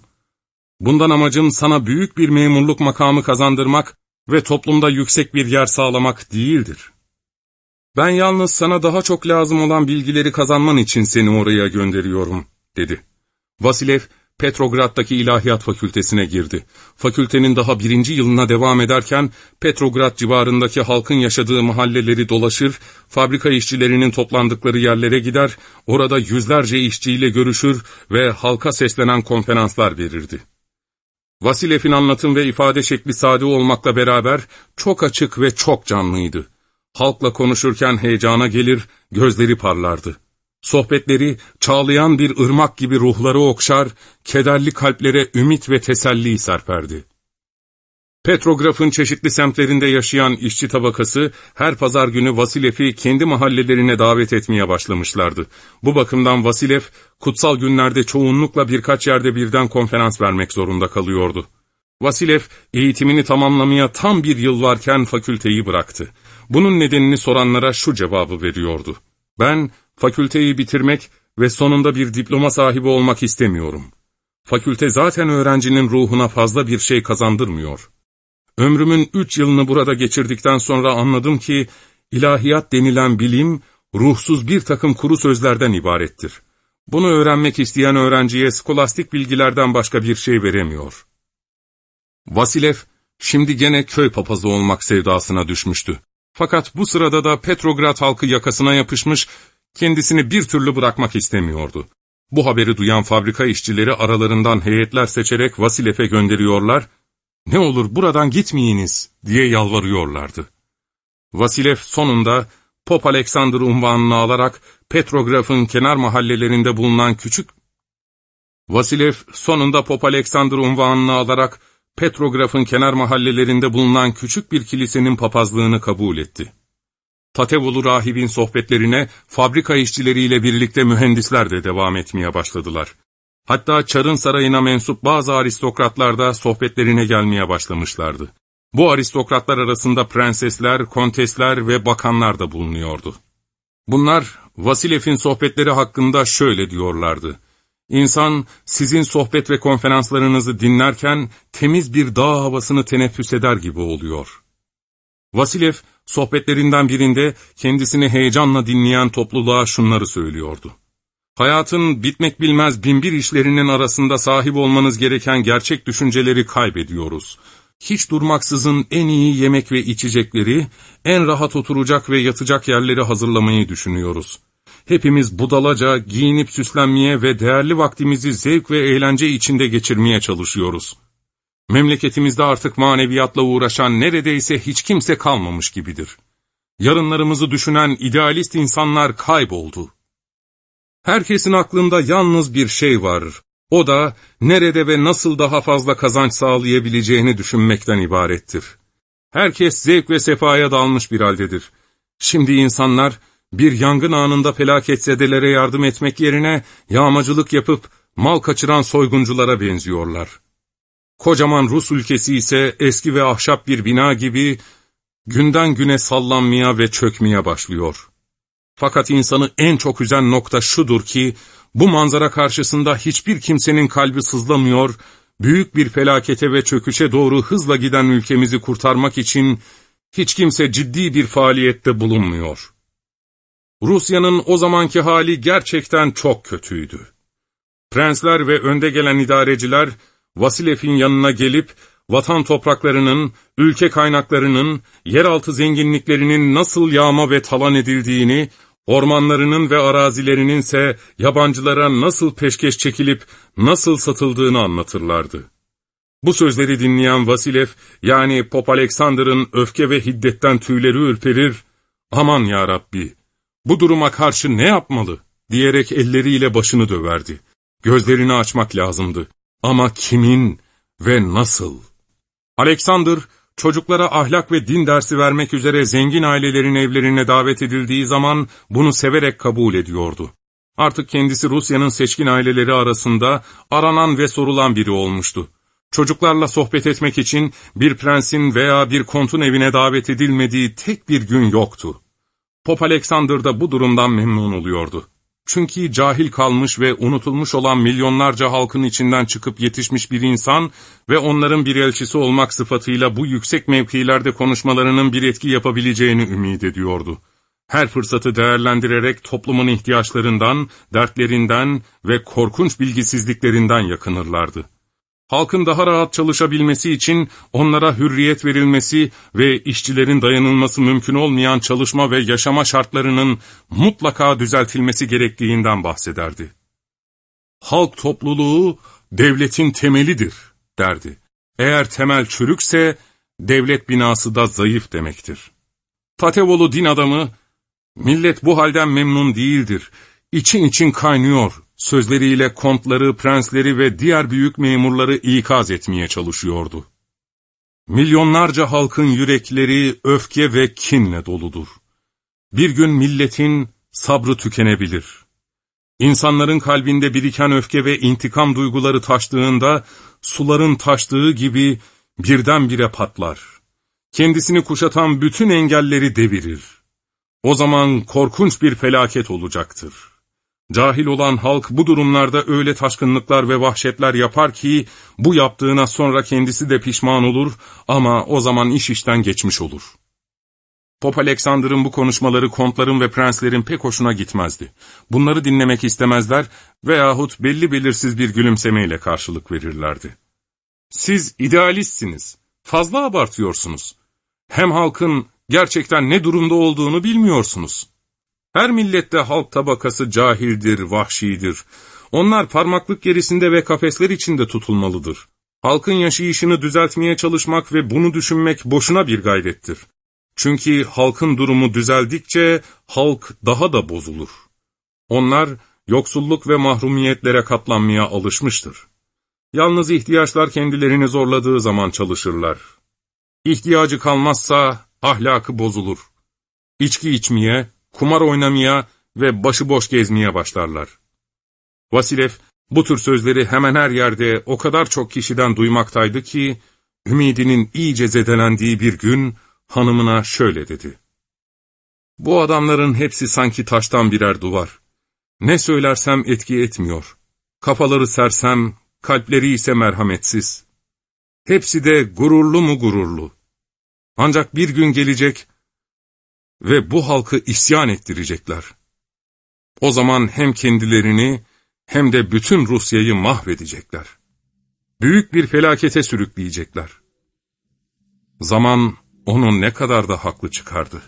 Bundan amacım sana büyük bir memurluk makamı kazandırmak ve toplumda yüksek bir yer sağlamak değildir. Ben yalnız sana daha çok lazım olan bilgileri kazanman için seni oraya gönderiyorum, dedi. Vasilev, Petrograd'daki İlahiyat Fakültesine girdi. Fakültenin daha birinci yılına devam ederken, Petrograd civarındaki halkın yaşadığı mahalleleri dolaşır, fabrika işçilerinin toplandıkları yerlere gider, orada yüzlerce işçiyle görüşür ve halka seslenen konferanslar verirdi. Vasilev'in anlatım ve ifade şekli sade olmakla beraber çok açık ve çok canlıydı. Halkla konuşurken heyecana gelir, gözleri parlardı. Sohbetleri çağlayan bir ırmak gibi ruhları okşar, kederli kalplere ümit ve teselli serperdi. Petrograf'ın çeşitli semtlerinde yaşayan işçi tabakası her pazar günü Vasilev'i kendi mahallelerine davet etmeye başlamışlardı. Bu bakımdan Vasilev, kutsal günlerde çoğunlukla birkaç yerde birden konferans vermek zorunda kalıyordu. Vasilev, eğitimini tamamlamaya tam bir yıl varken fakülteyi bıraktı. Bunun nedenini soranlara şu cevabı veriyordu. Ben, fakülteyi bitirmek ve sonunda bir diploma sahibi olmak istemiyorum. Fakülte zaten öğrencinin ruhuna fazla bir şey kazandırmıyor.'' Ömrümün üç yılını burada geçirdikten sonra anladım ki, ilahiyat denilen bilim, ruhsuz bir takım kuru sözlerden ibarettir. Bunu öğrenmek isteyen öğrenciye skolastik bilgilerden başka bir şey veremiyor. Vasilev, şimdi gene köy papazı olmak sevdasına düşmüştü. Fakat bu sırada da Petrograd halkı yakasına yapışmış, kendisini bir türlü bırakmak istemiyordu. Bu haberi duyan fabrika işçileri aralarından heyetler seçerek Vasilev'e gönderiyorlar ne olur buradan gitmeyiniz diye yalvarıyorlardı. Vasilev sonunda Pop Alexander unvanını alarak Petrograf'ın kenar mahallelerinde bulunan küçük Vasilev sonunda Pop Alexander unvanını alarak Petrograf'ın kenar mahallelerinde bulunan küçük bir kilisenin papazlığını kabul etti. Tatevulu rahibin sohbetlerine fabrika işçileriyle birlikte mühendisler de devam etmeye başladılar. Hatta Çar'ın sarayına mensup bazı aristokratlar da sohbetlerine gelmeye başlamışlardı. Bu aristokratlar arasında prensesler, kontesler ve bakanlar da bulunuyordu. Bunlar Vasilev'in sohbetleri hakkında şöyle diyorlardı. İnsan sizin sohbet ve konferanslarınızı dinlerken temiz bir dağ havasını teneffüs eder gibi oluyor. Vasilev sohbetlerinden birinde kendisini heyecanla dinleyen topluluğa şunları söylüyordu. Hayatın bitmek bilmez binbir işlerinin arasında sahip olmanız gereken gerçek düşünceleri kaybediyoruz. Hiç durmaksızın en iyi yemek ve içecekleri, en rahat oturacak ve yatacak yerleri hazırlamayı düşünüyoruz. Hepimiz budalaca, giyinip süslenmeye ve değerli vaktimizi zevk ve eğlence içinde geçirmeye çalışıyoruz. Memleketimizde artık maneviyatla uğraşan neredeyse hiç kimse kalmamış gibidir. Yarınlarımızı düşünen idealist insanlar kayboldu. Herkesin aklında yalnız bir şey var. O da nerede ve nasıl daha fazla kazanç sağlayabileceğini düşünmekten ibarettir. Herkes zevk ve sefaya dalmış bir haldedir. Şimdi insanlar bir yangın anında felaketzedelere yardım etmek yerine yağmacılık yapıp mal kaçıran soygunculara benziyorlar. Kocaman Rus ülkesi ise eski ve ahşap bir bina gibi günden güne sallanmaya ve çökmeye başlıyor. Fakat insanı en çok üzen nokta şudur ki, bu manzara karşısında hiçbir kimsenin kalbi sızlamıyor, büyük bir felakete ve çöküşe doğru hızla giden ülkemizi kurtarmak için hiç kimse ciddi bir faaliyette bulunmuyor. Rusya'nın o zamanki hali gerçekten çok kötüydü. Prensler ve önde gelen idareciler, Vasilev'in yanına gelip, vatan topraklarının, ülke kaynaklarının, yeraltı zenginliklerinin nasıl yağma ve talan edildiğini, ormanlarının ve arazilerinin ise yabancılara nasıl peşkeş çekilip nasıl satıldığını anlatırlardı. Bu sözleri dinleyen Vasilev, yani Pop Alexander'ın öfke ve hiddetten tüyleri ürperir, ''Aman ya Rabbi, bu duruma karşı ne yapmalı?'' diyerek elleriyle başını döverdi. Gözlerini açmak lazımdı. Ama kimin ve nasıl? Alexander, çocuklara ahlak ve din dersi vermek üzere zengin ailelerin evlerine davet edildiği zaman bunu severek kabul ediyordu. Artık kendisi Rusya'nın seçkin aileleri arasında aranan ve sorulan biri olmuştu. Çocuklarla sohbet etmek için bir prensin veya bir kontun evine davet edilmediği tek bir gün yoktu. Pop Alexander da bu durumdan memnun oluyordu. Çünkü cahil kalmış ve unutulmuş olan milyonlarca halkın içinden çıkıp yetişmiş bir insan ve onların bir elçisi olmak sıfatıyla bu yüksek mevkilerde konuşmalarının bir etki yapabileceğini ümit ediyordu. Her fırsatı değerlendirerek toplumun ihtiyaçlarından, dertlerinden ve korkunç bilgisizliklerinden yakınırlardı. Halkın daha rahat çalışabilmesi için onlara hürriyet verilmesi ve işçilerin dayanılması mümkün olmayan çalışma ve yaşama şartlarının mutlaka düzeltilmesi gerektiğinden bahsederdi. Halk topluluğu devletin temelidir derdi. Eğer temel çürükse devlet binası da zayıf demektir. Tatevolu din adamı, millet bu halden memnun değildir, için için kaynıyor sözleriyle kontları, prensleri ve diğer büyük memurları ikaz etmeye çalışıyordu. Milyonlarca halkın yürekleri öfke ve kinle doludur. Bir gün milletin sabrı tükenebilir. İnsanların kalbinde biriken öfke ve intikam duyguları taştığında, suların taştığı gibi birdenbire patlar. Kendisini kuşatan bütün engelleri devirir. O zaman korkunç bir felaket olacaktır. Cahil olan halk bu durumlarda öyle taşkınlıklar ve vahşetler yapar ki, bu yaptığına sonra kendisi de pişman olur ama o zaman iş işten geçmiş olur. Pop Alexander'ın bu konuşmaları kontların ve prenslerin pek hoşuna gitmezdi. Bunları dinlemek istemezler veyahut belli belirsiz bir gülümsemeyle karşılık verirlerdi. Siz idealistsiniz, fazla abartıyorsunuz. Hem halkın gerçekten ne durumda olduğunu bilmiyorsunuz. Her millette halk tabakası cahildir, vahşidir. Onlar parmaklık gerisinde ve kafesler içinde tutulmalıdır. Halkın yaşayışını düzeltmeye çalışmak ve bunu düşünmek boşuna bir gayrettir. Çünkü halkın durumu düzeldikçe halk daha da bozulur. Onlar yoksulluk ve mahrumiyetlere katlanmaya alışmıştır. Yalnız ihtiyaçlar kendilerini zorladığı zaman çalışırlar. İhtiyacı kalmazsa ahlakı bozulur. İçki içmeye, kumar oynamaya ve başıboş gezmeye başlarlar. Vasilev bu tür sözleri hemen her yerde o kadar çok kişiden duymaktaydı ki, ümidinin iyice zedelendiği bir gün hanımına şöyle dedi. Bu adamların hepsi sanki taştan birer duvar. Ne söylersem etki etmiyor. Kafaları sersem, kalpleri ise merhametsiz. Hepsi de gururlu mu gururlu. Ancak bir gün gelecek, ve bu halkı isyan ettirecekler. O zaman hem kendilerini hem de bütün Rusya'yı mahvedecekler. Büyük bir felakete sürükleyecekler. Zaman onu ne kadar da haklı çıkardı.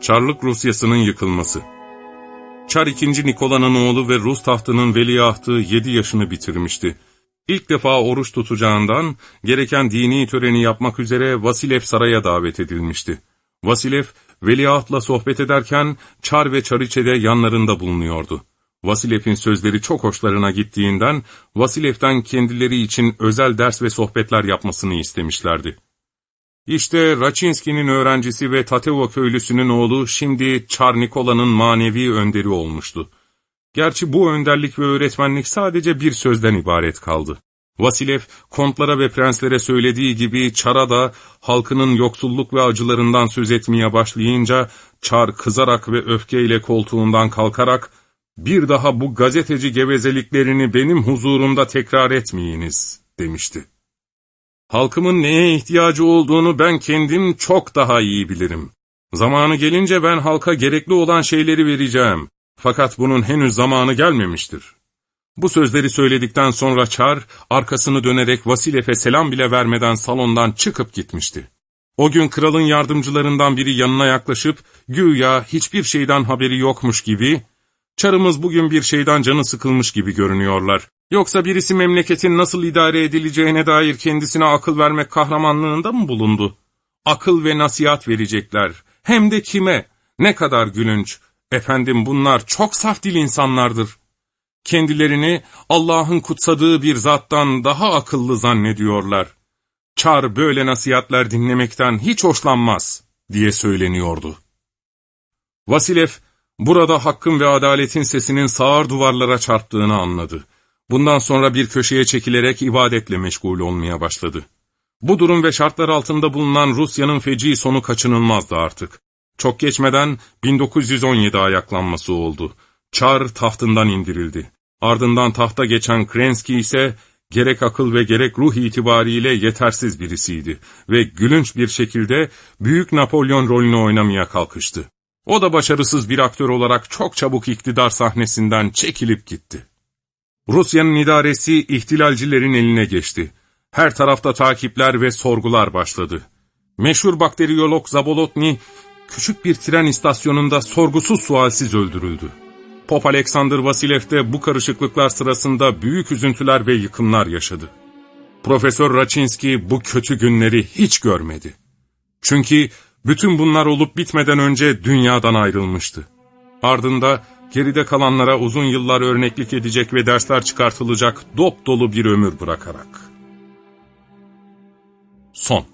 Çarlık Rusyası'nın yıkılması Çar II. Nikola'nın oğlu ve Rus tahtının veliahtı 7 yaşını bitirmişti. İlk defa oruç tutacağından gereken dini töreni yapmak üzere Vasilev saraya davet edilmişti. Vasilev, veliahtla sohbet ederken Çar ve Çariçe de yanlarında bulunuyordu. Vasilev'in sözleri çok hoşlarına gittiğinden Vasilev'den kendileri için özel ders ve sohbetler yapmasını istemişlerdi. İşte Raçinski'nin öğrencisi ve Tatevo köylüsünün oğlu şimdi Çar Nikola'nın manevi önderi olmuştu. Gerçi bu önderlik ve öğretmenlik sadece bir sözden ibaret kaldı. Vasilev, kontlara ve prenslere söylediği gibi Çar'a da halkının yoksulluk ve acılarından söz etmeye başlayınca, Çar kızarak ve öfkeyle koltuğundan kalkarak, ''Bir daha bu gazeteci gevezeliklerini benim huzurumda tekrar etmeyiniz.'' demişti. ''Halkımın neye ihtiyacı olduğunu ben kendim çok daha iyi bilirim. Zamanı gelince ben halka gerekli olan şeyleri vereceğim. Fakat bunun henüz zamanı gelmemiştir.'' Bu sözleri söyledikten sonra Çar, arkasını dönerek Vasilev'e selam bile vermeden salondan çıkıp gitmişti. O gün kralın yardımcılarından biri yanına yaklaşıp, güya hiçbir şeyden haberi yokmuş gibi, ''Çarımız bugün bir şeyden canı sıkılmış gibi görünüyorlar. Yoksa birisi memleketin nasıl idare edileceğine dair kendisine akıl vermek kahramanlığında mı bulundu? Akıl ve nasihat verecekler. Hem de kime? Ne kadar gülünç. Efendim bunlar çok saf dil insanlardır.'' Kendilerini Allah'ın kutsadığı bir zattan daha akıllı zannediyorlar. Çar böyle nasihatler dinlemekten hiç hoşlanmaz diye söyleniyordu. Vasilev, burada hakkın ve adaletin sesinin sağır duvarlara çarptığını anladı. Bundan sonra bir köşeye çekilerek ibadetle meşgul olmaya başladı. Bu durum ve şartlar altında bulunan Rusya'nın feci sonu kaçınılmazdı artık. Çok geçmeden 1917 ayaklanması oldu. Çar tahtından indirildi. Ardından tahta geçen Krenski ise gerek akıl ve gerek ruh itibariyle yetersiz birisiydi ve gülünç bir şekilde Büyük Napolyon rolünü oynamaya kalkıştı. O da başarısız bir aktör olarak çok çabuk iktidar sahnesinden çekilip gitti. Rusya'nın idaresi ihtilalcilerin eline geçti. Her tarafta takipler ve sorgular başladı. Meşhur bakteriyolog Zabolotny, küçük bir tren istasyonunda sorgusuz sualsiz öldürüldü. Pop Alexander Vasilev de bu karışıklıklar sırasında büyük üzüntüler ve yıkımlar yaşadı. Profesör Raczynski bu kötü günleri hiç görmedi. Çünkü bütün bunlar olup bitmeden önce dünyadan ayrılmıştı. Ardında geride kalanlara uzun yıllar örneklik edecek ve dersler çıkartılacak dop dolu bir ömür bırakarak. Son